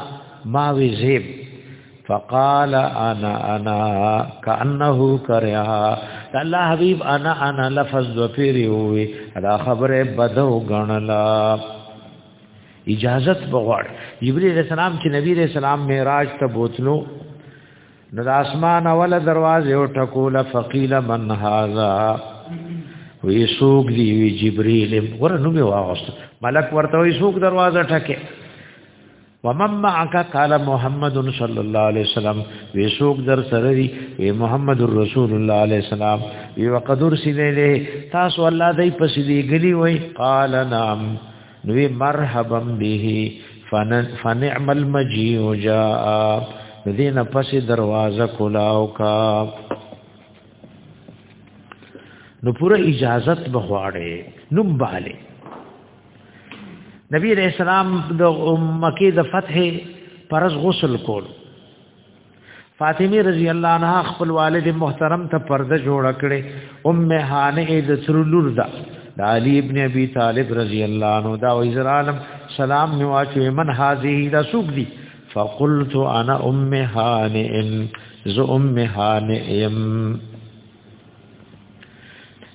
ما وی زیب فقال انا انا کانه کریا الله حبیب انا انا لفظ دو پیری وی دا خبره بدو غنلا اجازت بغواړ جبرئیل السلام چې نبی رسول الله معراج ته بوتلو نو د اسمان اوله دروازه او ټکول فقیل من هاذا وی سوق دی وی جبرئیل ور نو می واغست ملک ورته وی سوق دروازه ټکه ومن معك قال محمد صلى الله عليه وسلم وی سوق در سره دی وی محمد رسول الله عليه السلام وی وقدر سیدله تاسو الله دای پسې دی غلی وی قال نعم نوې مرحبا به فنعم المجيء جاء دینه پس دروازه کولاو کا نو پوره اجازت بغواړي نوم باله نبی رسول الله د مکه د فتح پرز غسل کول فاطمه رضی الله عنها خپل والد محترم ته پرده جوړ کړي ام هانه د سر لور ده د علی ابن ابي طالب رضی الله عنه دا وزر عالم سلام نو اچو من هذه دا سوق دي فقلت انا ام هانئ ز ام هانئم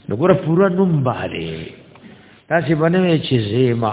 دغه پورا نوم باندې تاسو باندې چې زیما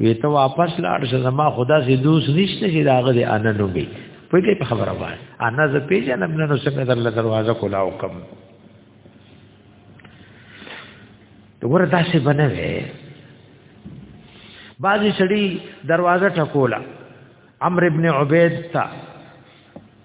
وی ته واپس لاړ شه زما خدا سي دوست نشته چې داغه دې انا نو می په دې په خبره باندې انا ز پیژنم نو څنګه در له دروازه کولا وکم دغه داسې بنوي بعضی سړی دروازه ټکولا عمرو ابن عبید تا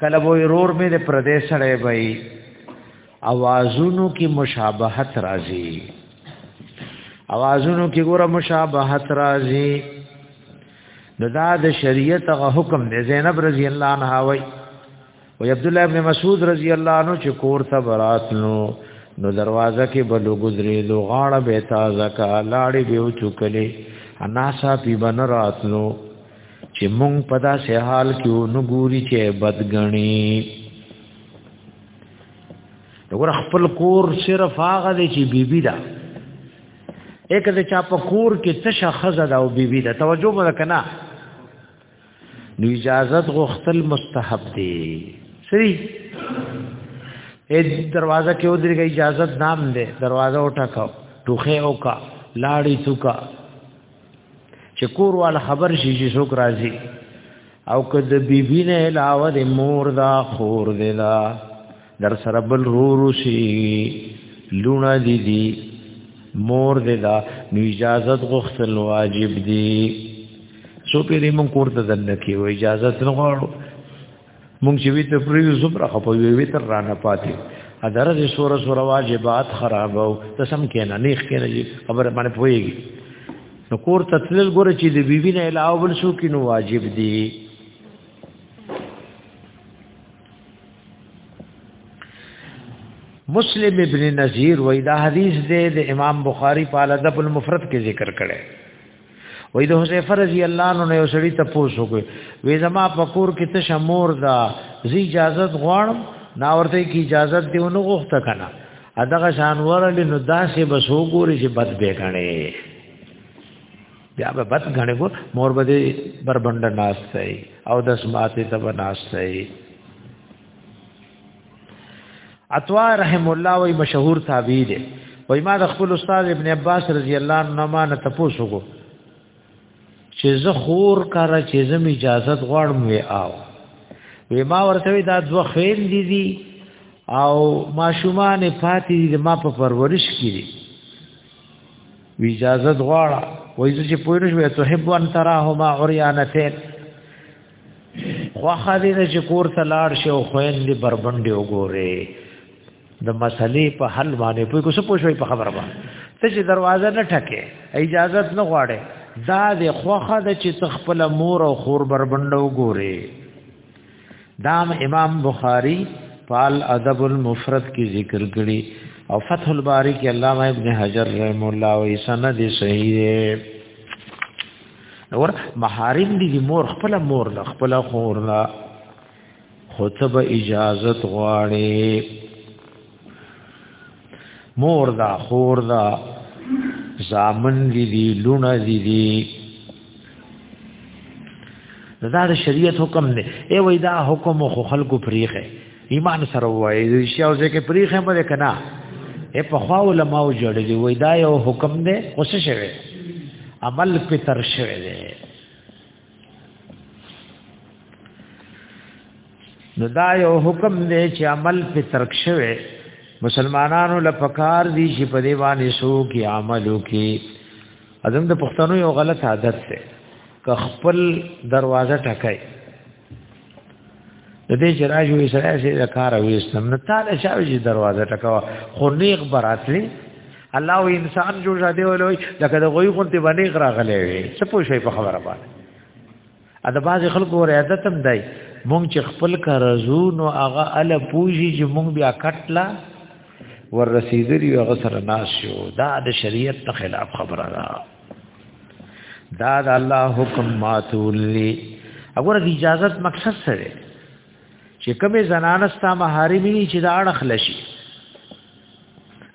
کله وې رور مې د پردې سره وي اوازونو کې مشابهت راځي اوازونو کې ګوره مشابهت راځي نو دا د شریعت غو حکم دی زینب رضی الله عنها وای او عبد الله ابن مسعود رضی الله عنه چې کور ته براتلو نو دروازه کې بلو ګذرې لو غاړه به تازه کا لاړې به چوکلې انا صاحب بن راتلو چې مونږ په داسې حال کې ونګوري چې بدګنی دغه خپل کور صرف هغه دی چې بیبي ده اګه د چا په کور کې څه شخصه ده او بیبي ده توجه مده کنه نو اجازه غوښتل مستحب دی سری اې دروازه کې ودرېږي اجازه نام دی دروازه وټکاو ټوخه اوکا لاړی څوکا چې کور وال خبر شي چې څوک راځي او که د بیبی نه علاوه د مور دا خور دی دا در سره بل رورو شي لونه دي دي مور دی دا نو اجازت غوښتل واجب دي سو پیری مون کور ته دنه کی و اجازت نه غواړو مونږ چې وی ته پریو زبر خپو وی تر رانه پاتې ا درز سور سور واجبات خراب او ته سم کینا نیخ کینا جی خبر باندې پويږي نو کور تتلل ګور چې د بیبي نه علاوه بل شو کینو واجب دی مسلم ابن نذیر وای دا حدیث دې د امام بخاری په الادب المفرد کې ذکر کړي وې د حذیفه رضی الله عنه نه وسړی ته پوسو کوي وې زما پکور کې ته شمور دا زی اجازه غواړم نا ورته کی اجازه دی ونه غوښته کنه اداغه شان ورل نو داسې بسو ګوري چې بد به غني بیا به بد غني ګور مور به بربند ناس او دس ماته ته ناس عطوا رحم الله وی مشهور تابعی دی وای ما د خپل استاد ابن عباس رضی الله عنه ما نه تاسو کو چې زه خور کار چې زم اجازه غواړم وی آو وی ما ورته دا دوه خیر دي دي او ماشومان پاتې دي ما په پرورش کې دي وی اجازه غواړه وای زه چې پوه نشم ته هبوان تراهما عریانتین خو خالي نه چې کور ته لاړ شي او خويندې بربندې وګوره د مسلې په حل باندې په کوڅه پوښوي په خبره باندې ته چې دروازه نه ټکه اجازه نه غواړي دا د خوخه د چې خپل مور او خور بربندو ګوري دام امام بخاری پال ادب المفرد کی ذکر کړي او فتح الباری کې علامه ابن حجر رحم الله و سند صحیح نور محارم دي مور خپل مور نه خپل خور نه خو ته به اجازه غواړي مور دا خور دا زامن دي دي لونه دي دي دا د شریعت حکم دی ای وای دا حکم خو خلکو پریخه ایمان سره وایي د رښتیا او ځکه پریخه مده کنا اے په خوا علماء جوړلې وای دا یو حکم دی اوس شوی عمل په تر شوی دی نو دا یو حکم دی چې عمل په ترک شوی مسلمانانو لپکار دي چې په دی باندې سو کې عمل وکي ازم د پښتنو یو غلط عادت دی که خپل دروازه ټکای د دې چې راځو یې سره سي د کار وېستم نو تعالی شاوې چې دروازه ټکوا خو نیغ براتلی الله او انسان جوړ را دی ولوي لکه د غوي غونته باندې غرا غلې وي څه پوه شي په خبره باندې ا د باز خلکو ور عادت هم دی مونږ چې خپل کارزو نو هغه ال پوجي چې مونږ بیا کټلا ور رسیدلی هغه سره ناس شو دا د شریعت خلاف خبره ده دا د الله حکم ماتولی وګوره د اجازه مقصد سره چې کومه زنانه ستا محارمي چې دا اړخ لشي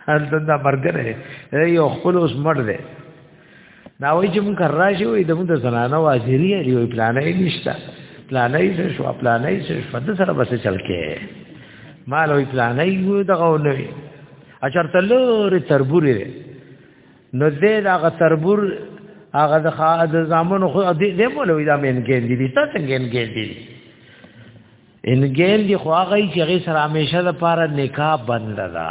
هر دا مرګره یو خپل اوس مړ دی دا وایي چې مونږ راځي وي د مونږ د زنانه واجری دی وي پلان یې نشته پلان یې څه شو پلان یې څه شو د سره بس چل کې مال وي پلان یې دغه نه وي اچر تلور تربوري نو دې دا غتربور هغه د خاص زامن خو دې مولوی دا مين ګین دي تاسو څنګه ګین دي انګین دي خو هغه چې غي سره همیشه د پاره نکاح بند ده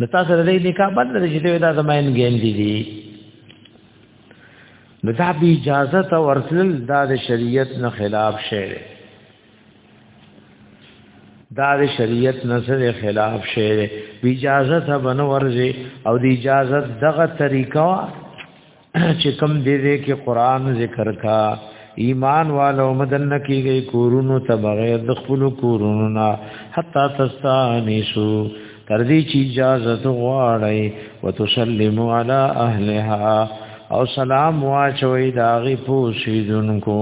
نو تاسو د نکاح بند ده چې دا زما انګین دي دي نو دا به اجازه ته ورسل دا د شریعت نه خلاف شعر دار شریعت نسل خلاف شعر وی اجازه ته بنورځي او دی اجازه دغه طریقه چې کم دې دې کې قران ذکر کا ایمان والو مدن کیږي کورونو ته بغیر د خپل کورونو نه حتا تستانیسو تر دې چې اجازه غواړي وتسلم على اهلها او سلام واچوي داغي پوسیدونکو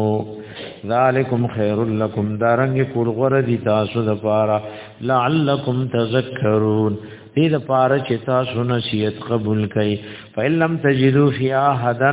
ذالکم خیر لکم دارنګ کول غره دي تاسو د پاره لعلکم تذکرون دې د پاره چې تاسو نصیحت قبول کړئ فإن لم تجدوا فيها حدا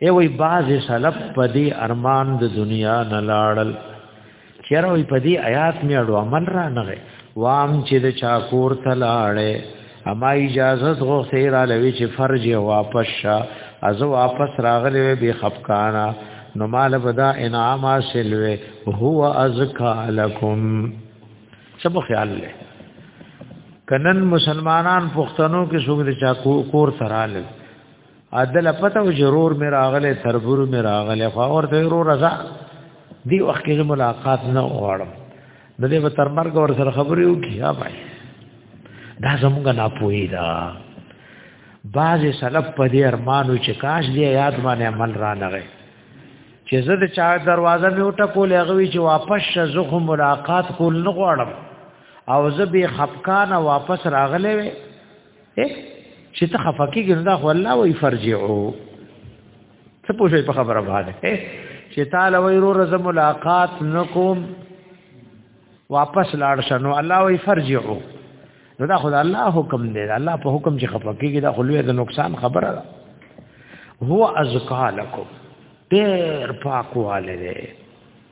ای وای باز سلف په دې ارمان د دنیا نه لاړل چیرې وای په دې آیات مې اړو عمل را نه وام چې د چاکور ته لاړې اما اجازه غو خیر علوی چې فرج واپس شا از واپس راغلی به خفقانا نو مال بدا انعام حاصل وی هو ازکا لکم سب خیال لے کنن مسلمانان پښتنو کې څوګ د چاکور تراله ادله پته و ضرور مې راغله تربور مې راغله خو ورته ورو رضا دی وخت کې ملاقات نه وړم د دې په تر مرګ ور سره خبرې وکي ها بھائی دا زمونږ نه پوي دا باز سلف په دې ارمانو چې کاش دې یاد باندې عمل را نغې چې زه د چا دروازه مې وټه کولې هغه وی چې واپس زه خو ملاقات کول نه غواړم او زه به خفقان واپس راغلې وې چې ته خفقي ګردا خو الله وی فرجعو څه پوښي په خبره باندې چې تعالی وی رو رز ملاقات نکوم واپس لاړ شنو الله وی فرجعو نو دا خدای الله حکم دی الله په حکم چې خفقي ګردا خو لوی د نقصان خبره ده هو ازکا لکم ډیر پاکواله دی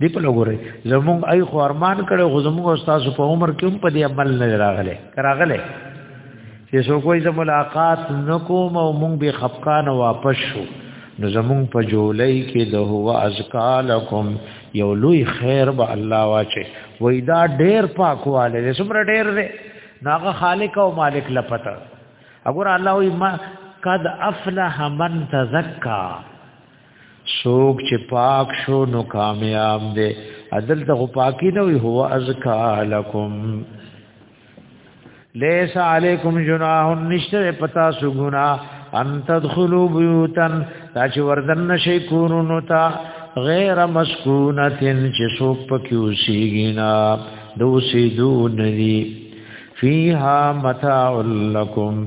دی په لګوري زموږ ای خو ارمان کړو خو زموږ استاد په عمر کې هم په دې عمل نه راغله راغله چې سو کوی زم ملاقات نکوم او مونږ به خفقان واپس شو نو زموږ په جولای کې د هو ازکالکم یو لوی خیر به الله واچي وای دا ډیر پاکواله دې سمره ډیر دې ناغه خالق او مالک لپته اگر الله ما قد افلح من تزکا سوک چې پاک شو نو کامیاب دی عدل ته پاکی نه وي هو ازکا لکم لیس علیکم جناح نشته پتا سو ګنا ان تدخلوا بیوتن تا چې وردن نشي کورونو تا غیر مسکونتن چې سوک پکې اوسېږي نه دوسی دو ندی فیها متاع لکم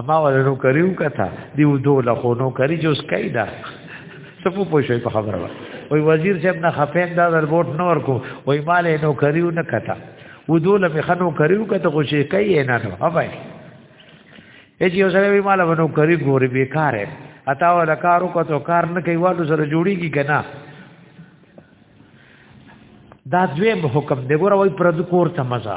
اما ولنو کریو کته دی ودو لخونو کری جو سکای دا سپو پوښوي په خبره وای وای وزیر صاحب نه خپین دا در ووټ نه ورکو وای مال نو کریو نه کته ودو لمه خنو کریو کته خو شي کوي نه نو اوبای اجي یو سره وی مال ونو کری ګوري بیکار اتا ولا کارو کته کار نه کوي والو سره جوړیږي کنه دا دویم حکم دی ګوره وای پر د کور ته مزه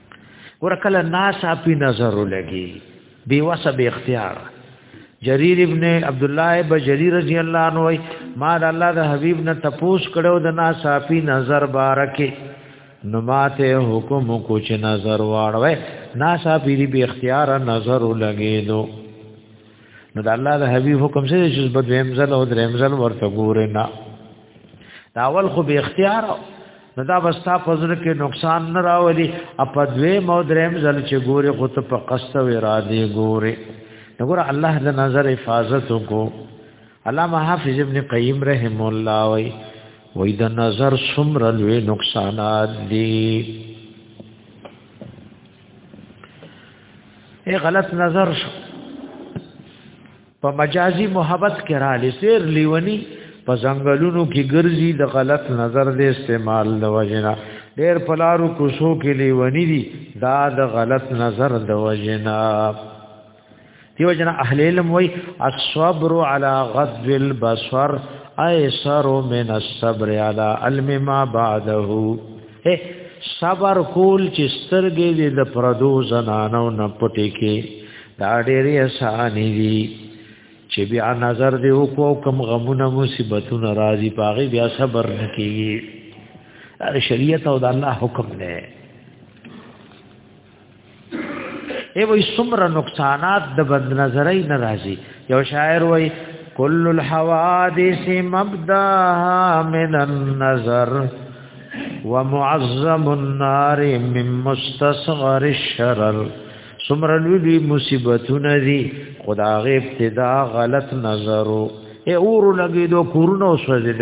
ورکل ناس اپی نظر لګي بي وسه به اختیار جرير ابن عبد الله ابن جرير رضی الله عنه ما د الله د حبيب نه تپوس کړو د ناس اپی نظر بارکه نو ماته حکم کو چې نظر واړوي ناس اپی به اختیار نظر لګي دو نو د الله د حبيب حکم سره چې بد ویمزل او درمزل ورته ګورې نه دا اول خو به اختیار نو دا بستا فضل کې نقصان نه راولي اپ دوی مو دریم ځل چې ګوره خو ته په قصد و اراده ګوره نګور الله د نظر حفاظت کو علامه حافظ ابن قیم رحم الله وی وی د نظر سمر لوی نقصانات دي اے غلط نظر شو په مجازي محبت کې را لسیر لیونی په ځنګلونو کې ګرځي د غلط نظر دې استعمال د وجنا ډېر پلارو کوسو کې لیونی دي دا د غلط نظر د وجنا دیو جنا اهل علم وای الصبر على غض البصر ايسر من الصبر على علم ما بعده صبر کول چې سترګې د پردو زنانو نه پټې کې دا ډېرې اسانې دي چې بیا نظر دی وکاو کم غمونه مصیبتونه راځي پاغي بیا صبر نکېږي شریعت او د الله حکم نه ای وای سمره نقصانات د بد نظرۍ ناراضي یو شاعر وای کل الحوادث مبداها من النظر ومعظم النار من مستصغر الشرر سمر لوی مصیبتونه دي خدا غي ابتدا غلط نظرو اے اور لګي دو کورونه وسوځید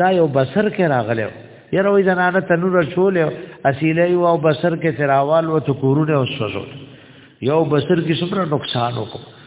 دا یو بسر کې راغله یره وې زنانه تنور شولې اصیلې او بسر کې تراوال و تو کورونه وسوځو یو بسر کې سمر نقصان وکړو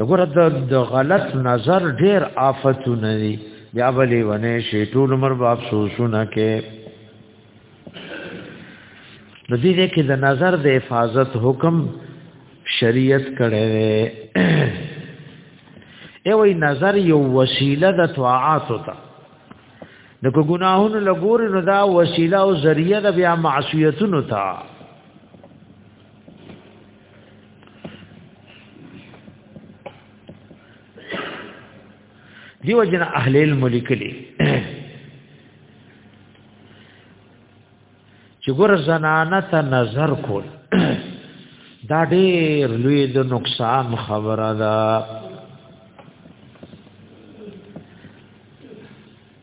دغه د غلط نظر ډیر آفتونه دي بیا بلې ونه شي ټول عمر به افسوسونه کې د دې کې د نظر د حفاظت حکم شریعت کړی دی ایوې نظر یو وسیله د طاعات ته د کو ګناهونو لګور نو دا وسیله او ذریعہ د بیا معصیتونو ته دیو جن اهل علم لیکلی چې ګور زنانه ته نظر کول دا ډېر لوی د نقصان خبره ده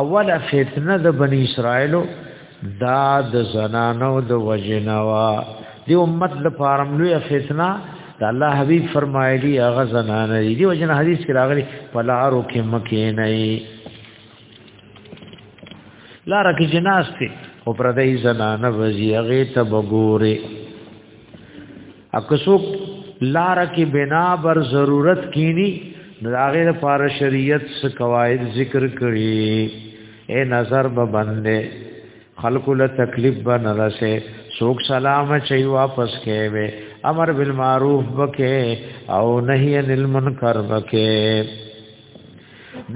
اوله فتنه د بنی اسرائیل دا د زنانو د وجنوا دی امت د پارم لوی فتنه د الله حبیب فرمایلی هغه زنانه دی دی وجنه حدیث کې راغلی پلارو کې مکه نه لار کې جناس ته او پردای زنانه وزي هغه ته وګوره اکسو لار کې بنا بر ضرورت کینی داغه لپاره شریعت څخه قواعد ذکر کړي اے نظر به باندې خلق له تکلیف به نه رسه سوک سلام چي واپس کېوي امر بالمعروف بکې او نهي عن المنکر بکې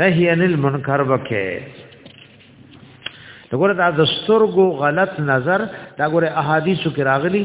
نهي عن المنکر بکې دغه د سترګو غلط نظر دا ګوره احادیثو کې راغلي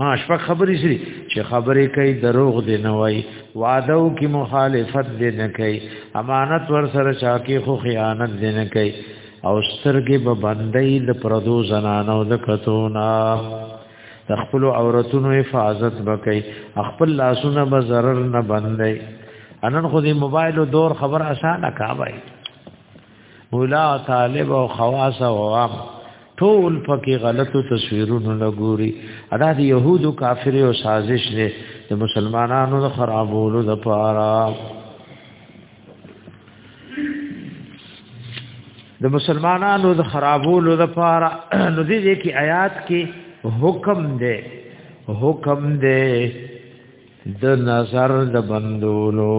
ها شپه خبرې سری چې خبرې کوي دروغ دی نه وای وعده او کی مخالفت دی نه کوي امانت ور سره چا کې خو خیانت دی نه کوي او سترګې به بندې د پردو زنانو د کتونا د خپل عورتونو حفاظت وکړي خپل لاسونه به zarar نه بندې انن خو دې موبایل او دور خبر اسانه کا وای مولا طالب او خواص او عام ټول پکې غلطو تصویرونو لګوري ادا د يهودو کافر او سازش دی د مسلمانانو د خرابولو لپاره د مسلمانانو د خرابولو لپاره نو دې کې آیات کې حکم دی حکم دی د نظر د بندولو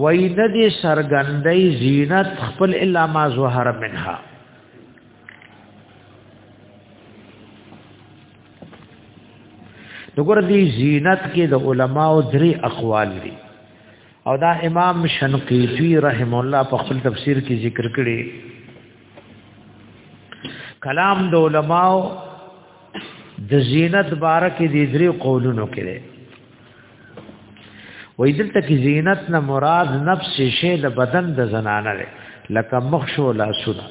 وای د دې سرګندۍ زینت خپل الا ما ظهر منها دغور دې زینت کې د علماو درې اقوال دي او دا امام شنقیطی رحم الله په خپل تفسیر کې ذکر کړي کلام د علماو د زینت بارکه د درې قولونو کې دی وې دلته کې زینت نه مراد نفس شی د بدن د زنانه لري لکه مخ شو لاسونه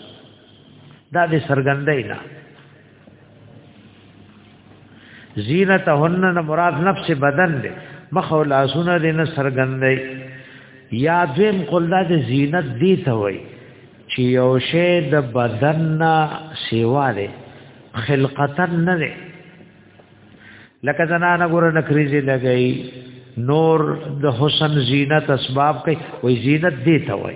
دا د سرګندای نه زینتهن نه مراد نفس بدن دی مخ او لاسونه دې نه سرګندای یا دیم قلدا د زینت دی ته وای چې یو شی د بدن نه سیوا دی خلقتن نه دی لکه زنانه ګور نکریزي لګئی نور د حسن زینت اسباب کوي وای زینت دی ته وای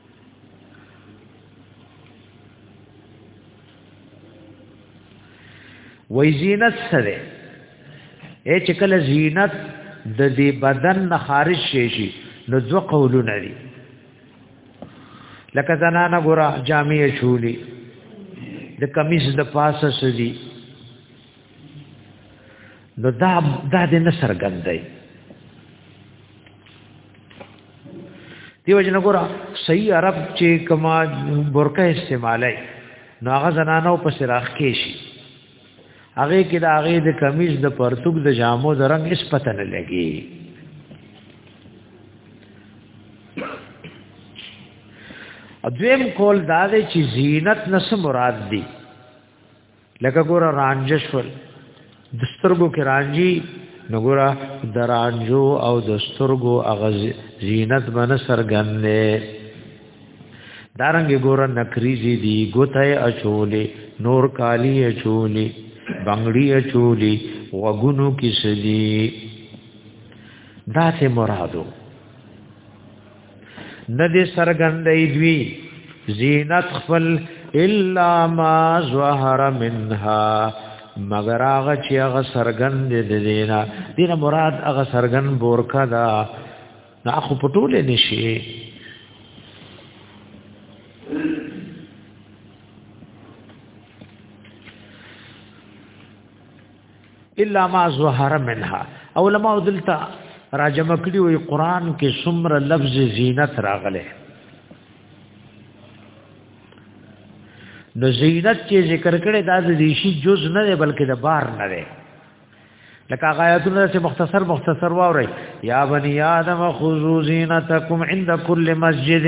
وای زینت سره اے چې کله زینت د دې بدن نه خارج شي شي نو ځو قولونه دي لکه زنانه ګره جامعې شولې د کمیس د پاسه سدي نو دا دا د نشر ګندای دیو جن ګورا صحیح عرب چې کما برکه استعمالای نو هغه زنانو په سراخ کې شي هغه کې دا هغه د کمیز د پرتوک د جامو د رنگ اس پته نه لګي ادویم کول دا دی چې زینت نس مراد دی لکه ګور رانجشول د سترګو کې رانجي نګورا درانجو او د سترګو اغاز زینت باندې سرګنده دارنګ ګور نکریزي دی ګوتای اچولې نور کالی اچولې بنگړی اچولې وګونو کې سدي دا څه مرادو نه دې سرګندې دوی زینت خپل الا ما ظهر منها مگر هغه چې هغه سرګند دې دینا دینه مراد هغه سرګند بورکا دا نه خو پټول نشي الا ما ظهر منها او لما دلتا راجم کړي وي قران کې سمره لفظ زینت راغله د زینت چې ذکر کړي دا د دیشي جز نه دی بلکې د بار نه دی لکه غایتونه چې مختصر مختصر واوري یا بنی آدم خذو زینتکم عند کل مسجد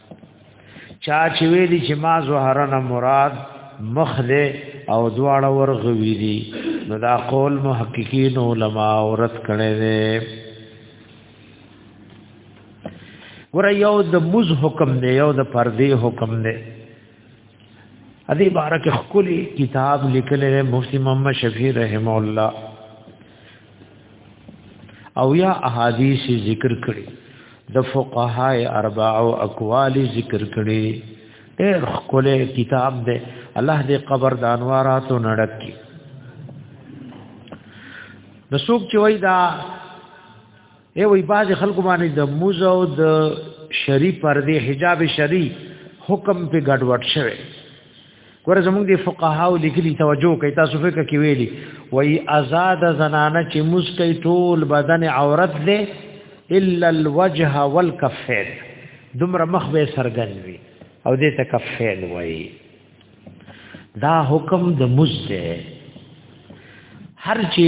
چا چې ویلي چې ما زهرنه مراد مخ دې او دواړه ورغوي دي نو دا قول محققین علما اورت کړي دي ور یو د مز حکم دی یو د پردی حکم دی ادي بارک خکلی کتاب لیکل مفتی محمد شفیع رحم الله او یا احادیث ذکر کړي د فقهای اربع او اقوال ذکر کړي ډېر خله کتاب دی الله دې قبر د انواراتو نړک کی نو څوک چې وای دا ای وای باز خلکو باندې د موزه او د شری پردې حجاب شری حکم په ګډوډ شوی ګوره زموږ د فقهاو لیکلي توجه کوي تاسو فکر کې ویلي وای آزاد زنانه چې مسکی ټول بدن عورت دی الا الوجه والکفین دومره مخ به سرګن وي او دې ته کفین وای دا حکم د مزه هر چې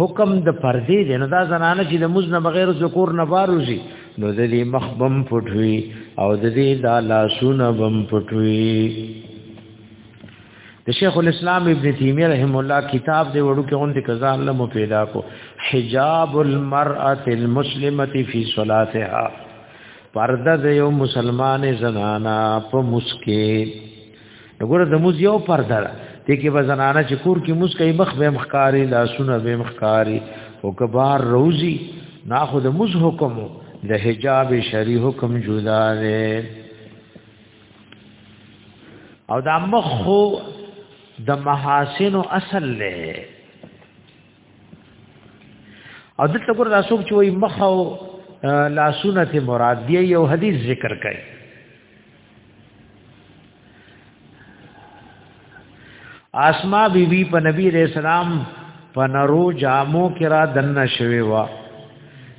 حکم د پردې دی نو دا زنانه چې د مزنه بغیر ذکر نه باروزی نو د دې مخ بم پټوي او د دې دا لاسونه بم پټوي د شیخ الاسلام ابن تیمیه رحم الله کتاب دی وړو کې غونډه کزا الله مو پیدا کو حجاب المرأه المسلمه فی صلاتها پرده د یو مسلمان زنانا په مسکه وګوره د موز یو پرده ده ته کې به زنانه چې کور کې موز کوي مخ به مخکاری لاسونه به مخکاری او کبار روزي نا خو د موز حکم د حجاب شری حکم جدا دی او دا مخ د محاسن اصل له او دلته ګور لاسوک چې وای مخ او لاسونه ته مراد دی یو حدیث ذکر کړي اسما بی بی په نبی رسول الله په نرو جامو کې را دنه شوی وا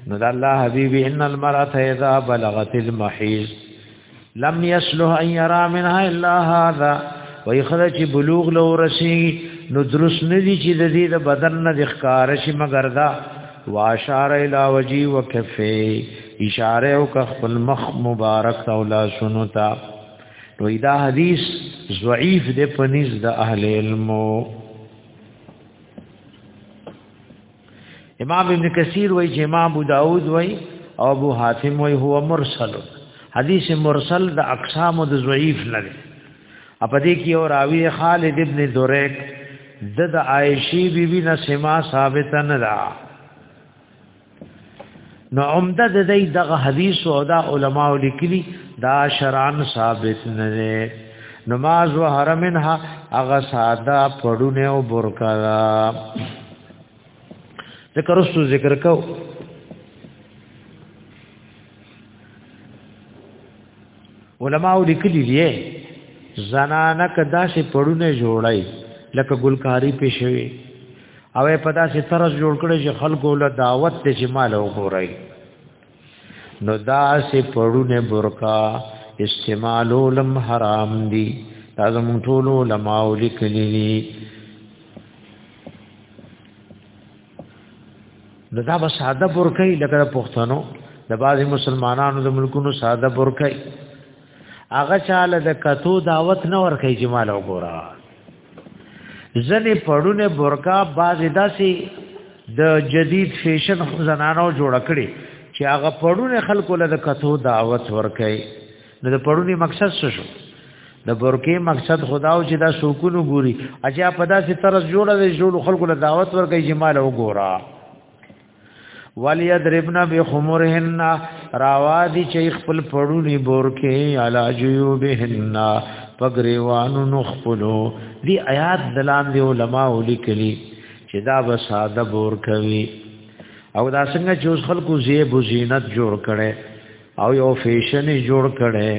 نو د الله حبیب ان المرأه اذا بلغت المحیض لم يصلح ان يرى منها الا هذا ويخرج بلوغ لو رسی نو درس ندی چې د دې د بدن نه ذکر شي مگر دا واشار الى وجي وكفي اشاره او خپل مخ مبارک ته ولا شنو تا نو دا حدیث ضعیف دی پنځ د اهل علم امام ابن کثیر وای چې امام ابو داود وای او ابو حاتم وای هو مرسل حدیث مرسل د اقسام د ضعیف نه اپ دې کې او راوی خالد ابن دریک د د عائشی بی بی نه سما ثابت نه دا نو عمده د دې دغه حدیث او دا علما لیکلي دا شران ثابت نه ده نماز و حرمنها هغه ساده پړونه او برکا ذکر رسو ذکر کو علماء لیکلي دي زنانه کدا سي پړونه جوړای لکه ګلکاری پېښوي او په داسې طرز جوړ کړي چې خلکو له دعوت ته چې مال وګورای نو داسې پړونه برکا استعمالولم حرام دي دا زمون ټول علماء لیکلي نو دا به ساده برکې لکه پښتنو د بعضی مسلمانانو د ملکونو ساده برکې هغه چاله د کتو دعوت نه ورکې جمال وګورا ځنې پړونه برکا بعضی داسي د جدید فیشن زنانو جوړ کړي چې هغه پړونه خلکو له کتو دعوت ورکې نو د پړونی مقصد څه شو د برکې مقصد خداو چې دا سکون ګوري اجا په داسې طرز جوړه دی جوړ خلکو له دعوت ورکړي چې مال وګورا وليدربن بخمرهن راوادي چې خپل پړونی برکې علا جيوبهن پګریوانو نخپلو دی آیات دلان دی علماء لیکلی چې دا به ساده بور کوي او دا څنګه چې اوس خلکو زیب و زینت جوړ کړي او یو فیشن جوړ کړي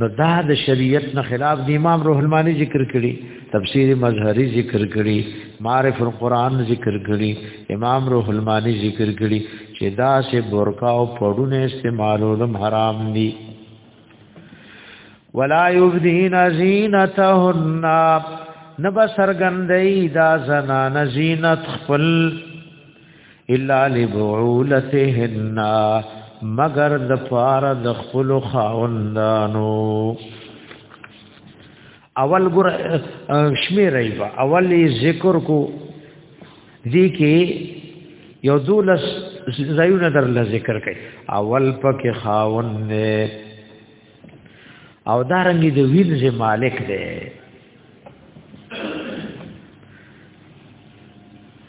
نو دا د شریعت نه خلاف د امام روح المانی ذکر کړي تفسیر مظهری ذکر کړي معرف القرآن ذکر کړي امام روح المانی ذکر کړي چې دا سه برکا او پړونه استعمالولم حرام دي ولا یبدین زینتهن نبا سرګندې دا زنان زینت خپل الا لبعولتهن مگر د فار د خپل خاوندانو اول ګر شمیر ایبا اول ذکر کو دی کې یو دولس زایونه در ل ذکر کړي اول پکې خاون نه او دارنګي د وینځه مالک دی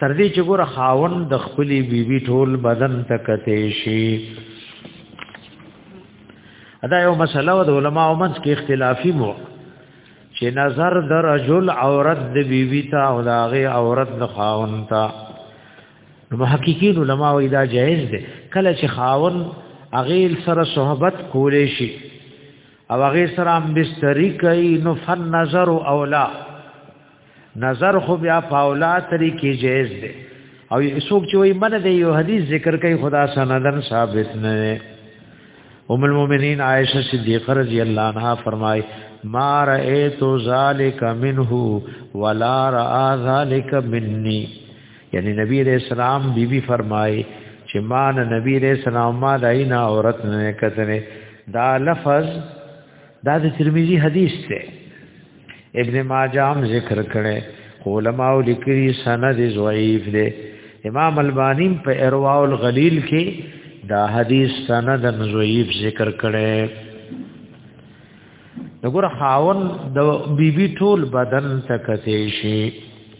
تر دې چې ګوره خاون د خپلې بیبي ټول بدن ته کته شي ادا یو مسله د علما او منځ کې اختلافي مو چې نظر د رجل عورت د بیبي ته او داغه عورت د خاون ته نو محققین علما وی دا جایز دی کله چې خاون اغیل سره صحبت کولې شي او هغه سره مستری کوي نو فن نظر اولا نظر خو بیا پاولا طریقې جائز دی او څوک چې وایي من دی یو حدیث ذکر کوي خدا سندن ثابت نه دی ام المؤمنین عائشه صدیقه رضی الله عنها فرمای ما رأیت ذالک منه ولا رأى ذالک مني یعنی نبی علیہ السلام بی بی فرمای چې ما نه نبی علیہ السلام ما داینا عورت نه کتنه دا لفظ دا د ترمذی حدیث ته ابن ماجه هم ذکر کړي علماء لیکري سند ضعیف دی امام البانی په ارواء الغلیل کې دا حدیث سند ضعیف ذکر کړي دغه خاون د بیبي ټول بدن تکته شي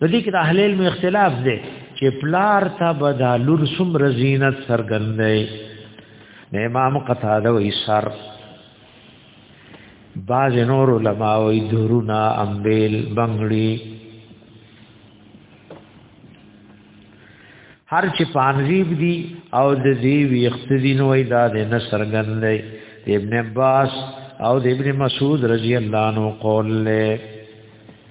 د دې کې د اهل علم اختلاف دی چې پلار ته بدالور سم رزینت سرګندې امام قتاده و ایثار باز نور علماء و درونا امبیل بنگړي هر چې پانزیب دي او د دې وی اختدین وای دا د نسرګندې ابن عباس او د ابن مسعود رضی الله عنه قول له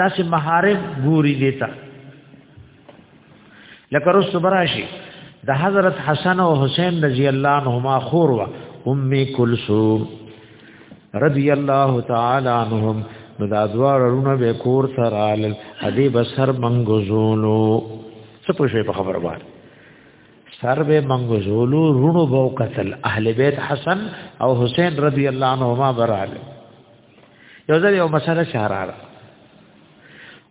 تاسو محارم ګوري دیتا لکه رسو براشي د حضرت حسن او حسین رضی الله عنهما خور وا ام کلثوم رضی الله تعالی عنهم نو دا دوار رونه به کور سره ال ادي بسر منغزولو څه پوښې په خبر باندې سر به منغزولو رونو بو قتل اهل بیت حسن او حسین رضی الله عنهما براله یو ځل یو مسله شهراره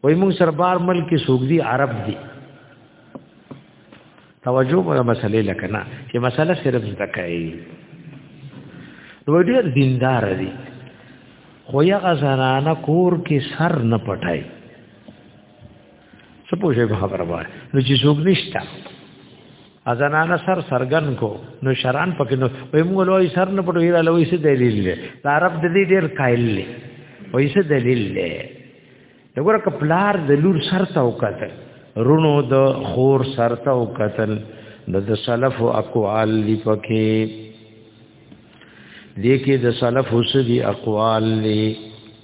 وای موږ سره بار ملک سوګدي عرب دي توجه په مسلې لکه نه چې مسله صرف زکای نو ډیر دیندار دي خو یا غزرانه کور کې سر نه پټای څه پوښې خبره وای نو چې سوګ نشتا ازنانه سر سرګن کو نو شران پکې نو وای موږ لوی سر نه پټو یره لوی څه دلیل دی عرب د دې ډیر قائل دی وای څه دلیل دی دغه کپلار د لور سر ته وکړ رونو د خور سر ته وکړ د سلف او اقوال دی پکې دې کې د سلف اوس دی اقوال دی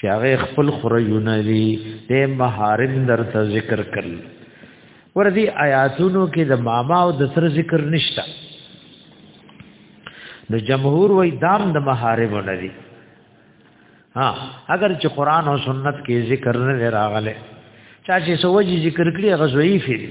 چې هغه خپل خریونه دي د محارم درته ذکر کړل ورته آیاتونو کې د ماما او د سر ذکر نشته نو جمهور وای دام د محارم نه دي ها اگر چې قران او سنت کې ذکر نه راغله چا چې سوجي ذکر کړی هغه ضعیف دی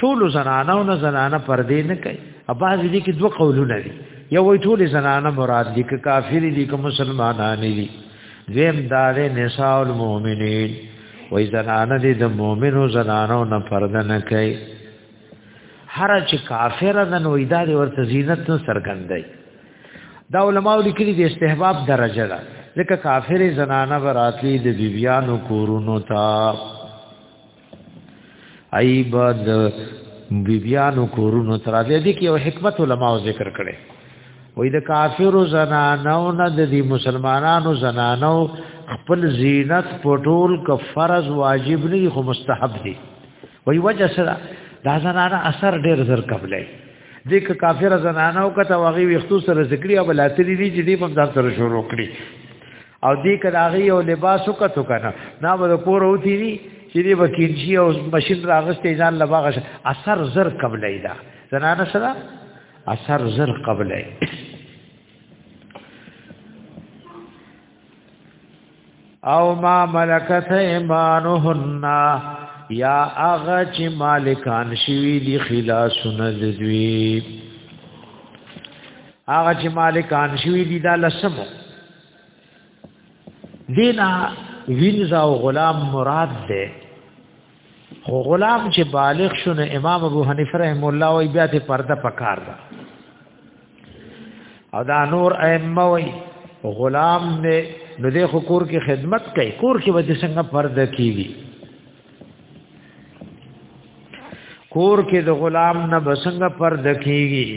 ټول زنانه او نه زنانه پردې نه کوي اباز دي کې دوه قولونه دي یو وی ټول زنانه مراد دي که کافر دي که مسلمانان دي زم دار نساء المؤمنین وای زنانه دي د مؤمنو زنانو نه پرده نه کوي هر چې کافر ده نو دا ورته زینت نه سرګندای دا علماء لیکلي د استحباب درجه ده ځکه کافر زنانه براتلی د بیبیانو کورونو ته ایب د بیبیانو کورونو تر دې دي کې یو حکمت علما ذکر کړي وې د کافرو زنانو نه د دې مسلمانانو زنانو خپل زینت پټول ک فرض واجب نه خو مستحب دي وې وجه سره دا زنانه اثر ډېر زر قبلې دې ک کافر زنانو کته واغي وختو سره ذکریا بلاتلی دي چې دې په ځان سره شروع کړي او دې کداغي او لباس وکړو کنه نا به کور اوتی وی چې دې وکیل شي او ماشين راغستې ځان لباغه اثر زر قبل ایدا زنانه سره اثر زر قبل ایدا او ما ملکت ایمانهن یا اغا چې مالکان شوی دی خلاصون دوی اغا چې مالکان شوی دی دا لسمو دینا وینز او غلام مراد دی خو غلام چې بالغ شونه امام ابو حنیفه رحم الله وی بیا ته پرده پکار ده او دا نور ائمه وی غلام نه نو د خکور کې خدمت کوي کور کې وځي څنګه پرده کیږي کور کې د غلام نه بسنګ پرده کیږي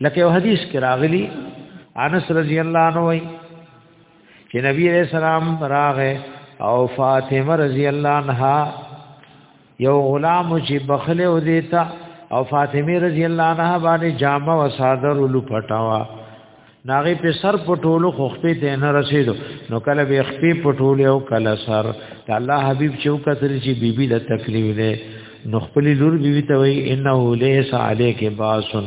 لکه یو حدیث کې راغلی انس رضی الله عنه وای چې نبی رسول الله راغه او فاطمه رضی الله عنها یو غلام چې بخله و دیتا او فاطمه رضی الله عنها باندې جامه او صادر ولو پټاوا ناغي په سر پټولو خوخپې ته نه رسیدو نو کله به خپې پټولې او کله سر ته الله حبیب چې وکړي چې بیبي له تکلیف نه نو خپل لور بیبي ته وی انه لیس علیک باسن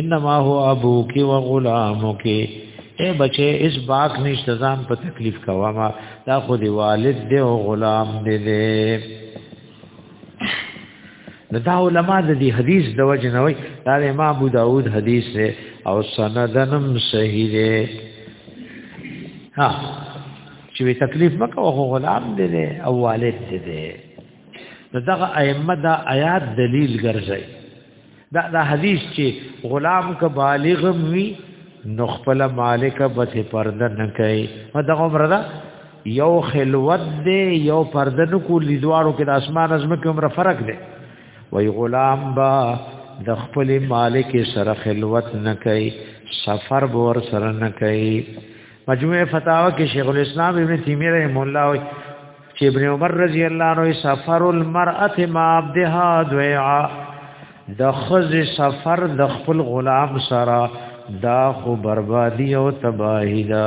انما هو ابوک و غلامک اے بچے اس باک نشته ځان په تکلیف کوا ما دا خو دی والد دی او غلام دی دی نو دا علما د دې حدیث د وجه نه وای دا امام ابو داود حدیث دی او سندنم صحیح دی ها چې تکلیف مکه او غلام دی دی او والد دی دی نو دا ائمه دا آیات دلیل ګرځي دا دا حدیث چې غلام ک بالغ وي نو خپل مالک به پرده نه کوي دا عمر دا یو خلوت دی یو پردن کو لیدوارو کې د اسمان از مکه عمر فرق دی وای غلام با د خپل مالک سره خلوت نه کوي سفر بور سره نه کوي مجموعه فتاوا کې شیخ الاسلام ابن تیمیه رحم الله وای چې ابن عمر رضی الله عنه سفر المرأه ما عبدها دویعا د خز سفر د خپل غلام سره دا خو بربادی او تباہی ده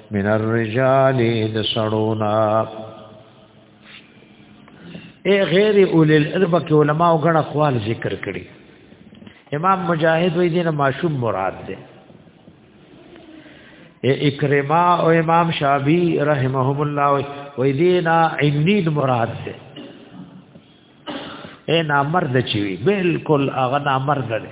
من الرجال د سړونا اے غیر اول الاربع کې علما او غنا خوال ذکر کړي امام مجاهد وی دینه معشوم مراد ده اے اکرما او امام شابی رحمهم الله وی دینا عنید مراد ده اے نامرد چی وی بالکل اغه نامرد ده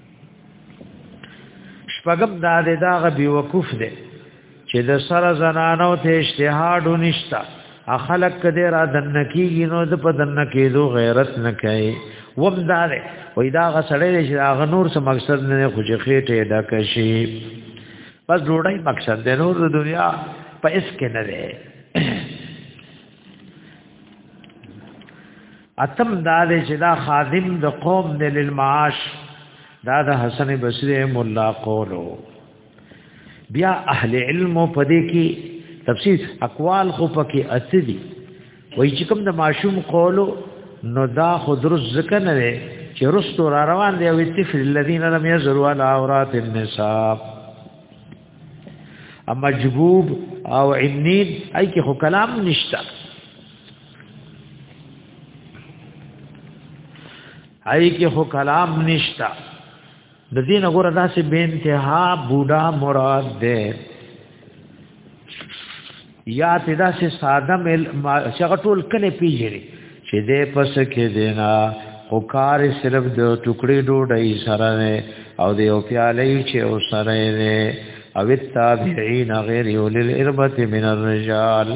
شپږم دا د داغه بي وقوف دی چې د سره زنانو ته اجتهاد نشتا اخلق کده را دن کیږي نو د په دن کېدو غیرت نه کوي وبدار وې دا غسړې چې هغه نور څه مقصد نه خو چې خېټه دا کشي بس ډوړای مقصد دی نور د دنیا په اس کې نه دی اتم دا دی چې دا خادم د قوم د للمعاش دا د حسن بصری مولا قولو بیا اهل علم په دې کې تفسیر اقوال خو پکې اته دي وای چې کوم د معشوم قولو نو دا خو درست ځکه نه دی چې رستو را روان دی او اتفل الذين لم يزروا على عورات النساء اما جبوب او عنید ای کې خو کلام نشته آی کې خو کلام نشتا د دین غره داسې به انتها بوډا مراد ده یا ته داسې ساده مل شغه ټول کنه پیژني چې دې پس کې دینا او کار صرف د ټوکړي ډوډۍ سره نه او د یو پیالې چې او سره نه او التابعین غیر اولل اربت من الرجال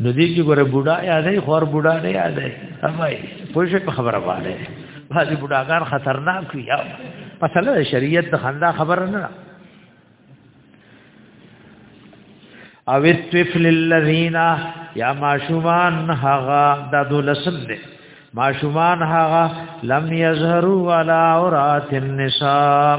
نو دې کې ګوره بوډا یادې خور بوډا نه یادې همای پوه په خبره باندې باندې بوډاګان خطرناک وي یا مثلا شریعت د خندا خبره نه او الطفل الذين یا ماشومان هغه د دولسم دې ماشومان هغه لم یظهروا علی عورات النساء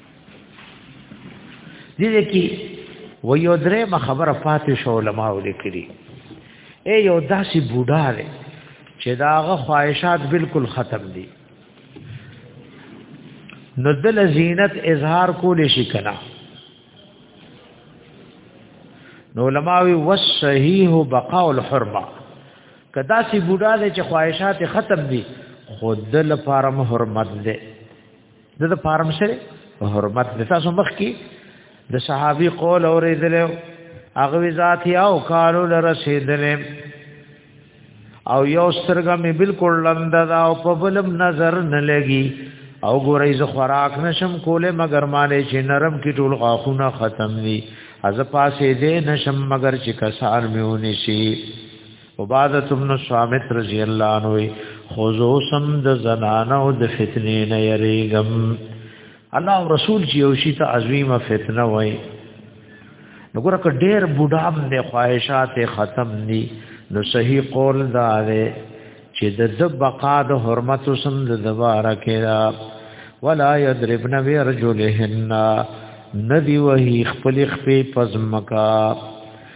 دې کې و یو درې ما خبره پاتې شو علماء لیکلي اے یو داسې بوډا دی چې داغه خواهشات بالکل ختم دي نو دل زینت اظهار کول شي کنا نو علماوی وصحیح بقاء الحرمه کدا سی بوډا دې چې خواهشات ختم دي خود لپاره حرمت ده د د فارم سره حرمت د تاسو مخ کې د صحابي قول اورېدل هغه ذات یو کالو لرسېدل او یو سترګه مې بالکل لند دا او په بلم نظر نه لګي او ګورې ز خوراک نشم کوله مگر مالې چې نرم کې ټول غاخونه ختم وي از پاسې دې نشم مگر چې کسار مې ونی شي عبادت ابن صامت رضی الله عنه خوزو سم د زنانه او د فتنې نه یریګم الله او رسول چې یو شي ته عظیمه فتنه وای نو ګره ک ډیر بډام نه خواهشات ختم ني نو صحیح قول دا دی چې د د بقا د حرمت سم د دواره کړه ولا یضربن برجلهن ندی وهی خپل خپې پزمکا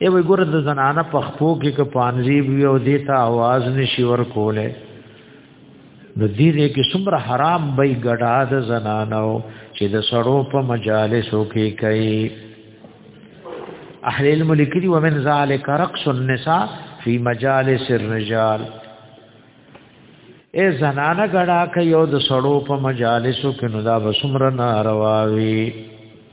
ای وی ګور د زنانه په خپو کې ک پانځي وی او دیتا आवाज نشي ور کوله نو دې دې کې څومره حرام بې ګډا د زنانو چې د سړو په مجالسو کې کوي اهل علم لیکلي ومن ذالک رقص النساء فی مجالس الرجال اے زنانه غړا کوي او د سړو په مجالسو کې نو دا بسمره نارواوي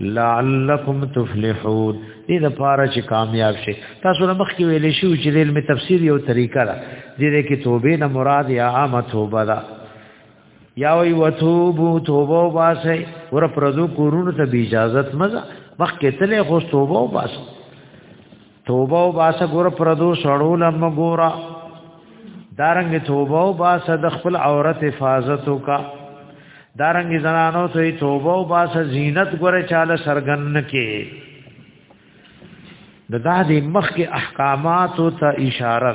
لعلکم تفلحون دې د پاره چې کامیاب شي تاسو نه مخکې ویلې شو چې د علم تفسیر یو طریقه ده دې کې توبه نه مراد یا عامه توبه ده یا وی وتوبو توبه واسه ور پردو کورونو ته اجازه مزه مخکې تلې خو توبه واسه توبه او باس ګور پردو سړو لم ګورا دارنګ توبه او باس د خپل عورت حفاظت وکا دارنګ زنانو ته توبه او باس زینت ګور چاله سرګن کې د دا د مخ کې احکامات ته اشاره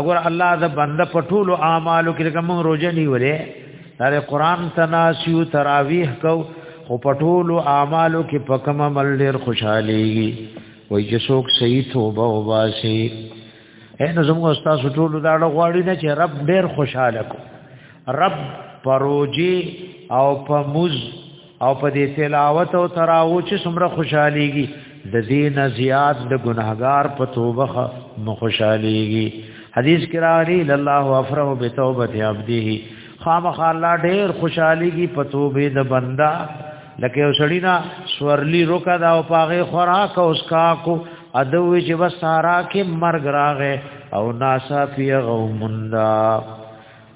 اگر الله دا بنده په ټولو اعمالو کې کوم روزه نیولې دا قرآن تناسیو تراویح کو خو په ټولو اعمالو کې په کوم عمل ډېر خوشاليږي وای چې څوک صحیح توبه وباسي اے نو زموږ استاد ټول دا غواړي نه چې رب ډېر خوشاله کو رب پروجي او په موز او په دې تلاوت او تراو چې څومره خوشاليږي د دې نه زیات د ګناهګار په توبه مخوشاليږي حدیث کې راغلي الله افرح بتوبه عبده خامخ الله ډېر خوشاليږي په توبه د بندا لکه یو سړی نا سورلی روکا دا او پاغه خوراک او اسکا کو ادوی چې وسارا کې مرګ راغې او ناسا پیغه موندا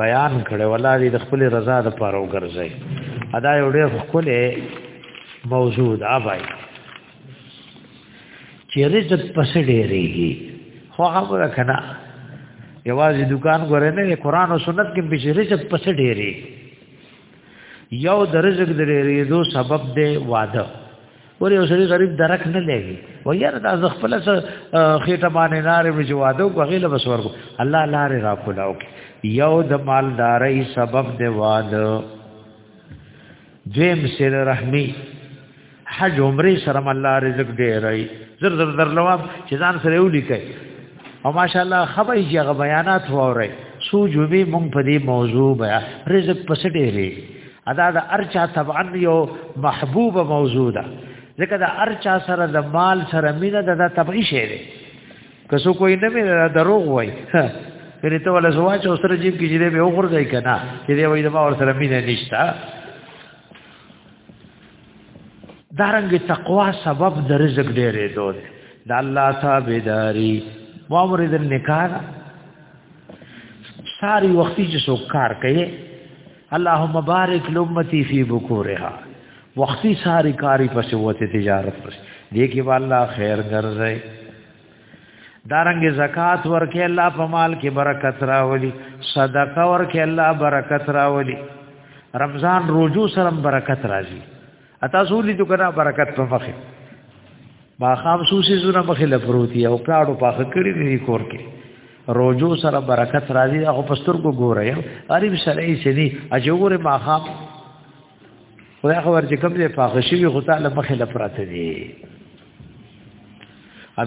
بیان کړي ولا دې د خپل رضا د پاره وګرځي ادا یو ډېر خپل موضوع دا وای چې رزق پس ډېریږي خو هغه کنه یوازې دکان غره نه قرآن او سنت کې به رزق پس ډېری یو د رزق د ډېریدو سبب دی واده ور یو سړي غریب درک نه لګي و یار دا ز خپل سره خېټه باندې نارې مې جوادو غغیله بس ورکو الله لارې را کولاو یو د مالداري سبب دی واده دویم سر رحمی حج عمره سره الله رزق دی راي زر زر در لواب چې ځان سره یو لیکي او ماشاءالله خبرې چې هغه بیانات ووري سوجو به مونږ په دې موضوع بیا رزق پسټې لري ادا د ارچا طبعا یو محبوب موضوع ده ځکه د ارچا سره د مال سره مینه د طبعي شی دی که څوک یې نه مینه دروغ وای پرې ته ولا زواج او سره جیب کې جیرې به وګرځي کنه چې دی وای د ما ور سره مینه نشتا دارنګ تقوا سبب د رزق ډېرې دوه د الله تابعداري وامر د نکاح ساری وختي چې څوک کار کوي اللهم بارک لامتی فی بکورها وختي ساری کاری پس وته تجارت پس دې کې والله خیر ګرځي دارنګ زکات ورکه الله په مال کې برکت راولي صدقه ورکه الله برکت راولي رمضان روزو سره برکت راځي اتا سولې تو کنه برکت په مخه ما خام سوسی زونه مخه لپروتی او پلاړو پاخه کړی دی کور کې روزو سره برکت راځي هغه پستر کو ګورای غریب سره یې سدي اجوره ما خام خدای خبر چې کوم دې پاخه شي خو تعالی مخه لپراته دی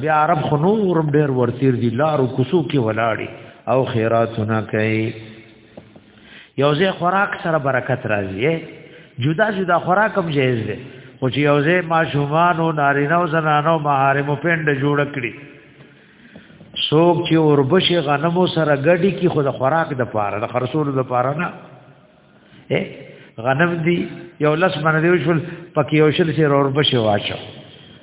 بیا عرب خو نور ډېر ورتیر دي لارو کوسو کې ولاړي او خیراتونه کوي یو ځای خوراک سره برکت راځي جدا جدا خوراک هم جایز دی خو چې یو ځای ماشومان او نارینه او زنانه او محارم پند جوړ کړي څوک چې اوربش غنمو سره ګډي کې خود خوراک د پاره د خرصولو د پاره نه غنم دی یو لس باندې شول پکې یو شل سره اوربش واچو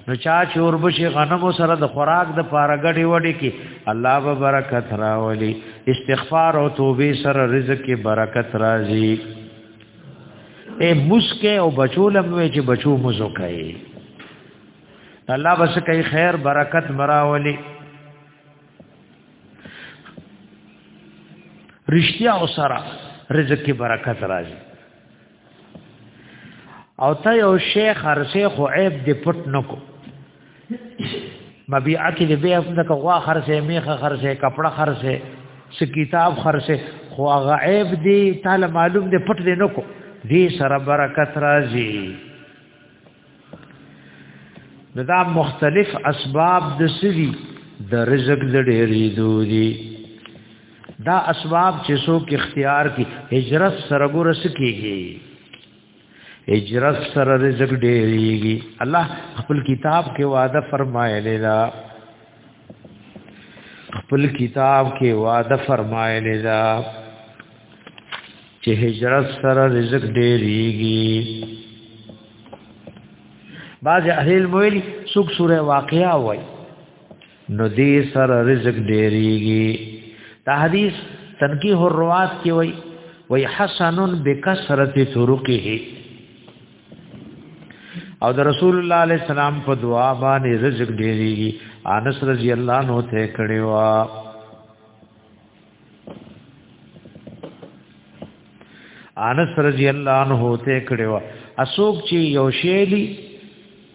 نو چا چې اوربشي غنم سره د خوراک د پاره غړي وړي کې الله به برکت راولي استغفار او توبه سره رزق کې برکت راځي اے مسکه او بچو لموي چې بچو مزو کوي الله بس کوي خیر برکت مراولي رشتیا او سره رزق کې برکت راځي او ته یو شیخ هرڅه خو عیب دې پټ نکو مبيعه کې دې به خپل غوا خرڅه میخه خرڅه کپڑا خرڅه س کتاب خرڅه خو هغه عیب دې تعالی معلوم دې پټ دې نکو دې سره برکت راځي نو دا مختلف اسباب د سری د رزق د ډېری دودي دا اسباب چې څوک اختیار کی هجرت سره ګورس کیږي هجرت سره رزق ډېریږي الله خپل کتاب کې وعده فرمایلی دا خپل کتاب کې وعده فرمایلی دا چې هجرت سره رزق ډېریږي بعض اهل ویل سوک سوره واقعا وای نو دې سره رزق ډېریږي دا حدیث تنقیح الروات کې وای وای حسن بکثرت طرقه او د رسول الله علیه السلام په دعا باندې رزق ډېریږي انس رضی الله عنه ته کړي وا انس رضی الله عنه ته کړو اسوک چې یو شیلی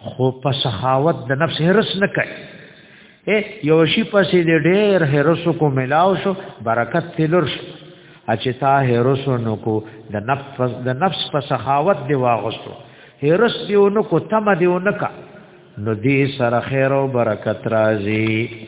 خو په سخاوت د نفس هرس نه کوي اے یو شی پسې دې ډېر هرس کو ملاو شو برکت تلور شو چې تا هرس نو کو د نفس د نفس په سخاوت دی واغستو هرس دیو نو کو تم دیو نکا نو دې سره خیر او برکت راځي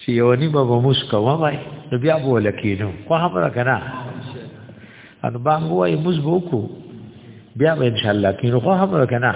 چې یو نیمه به موس کوه وای نو بیا به ولکینو خو خبره که نه ان بانګ وای موس به وکړو بیا به انشاءالله کینو خو خبره که نه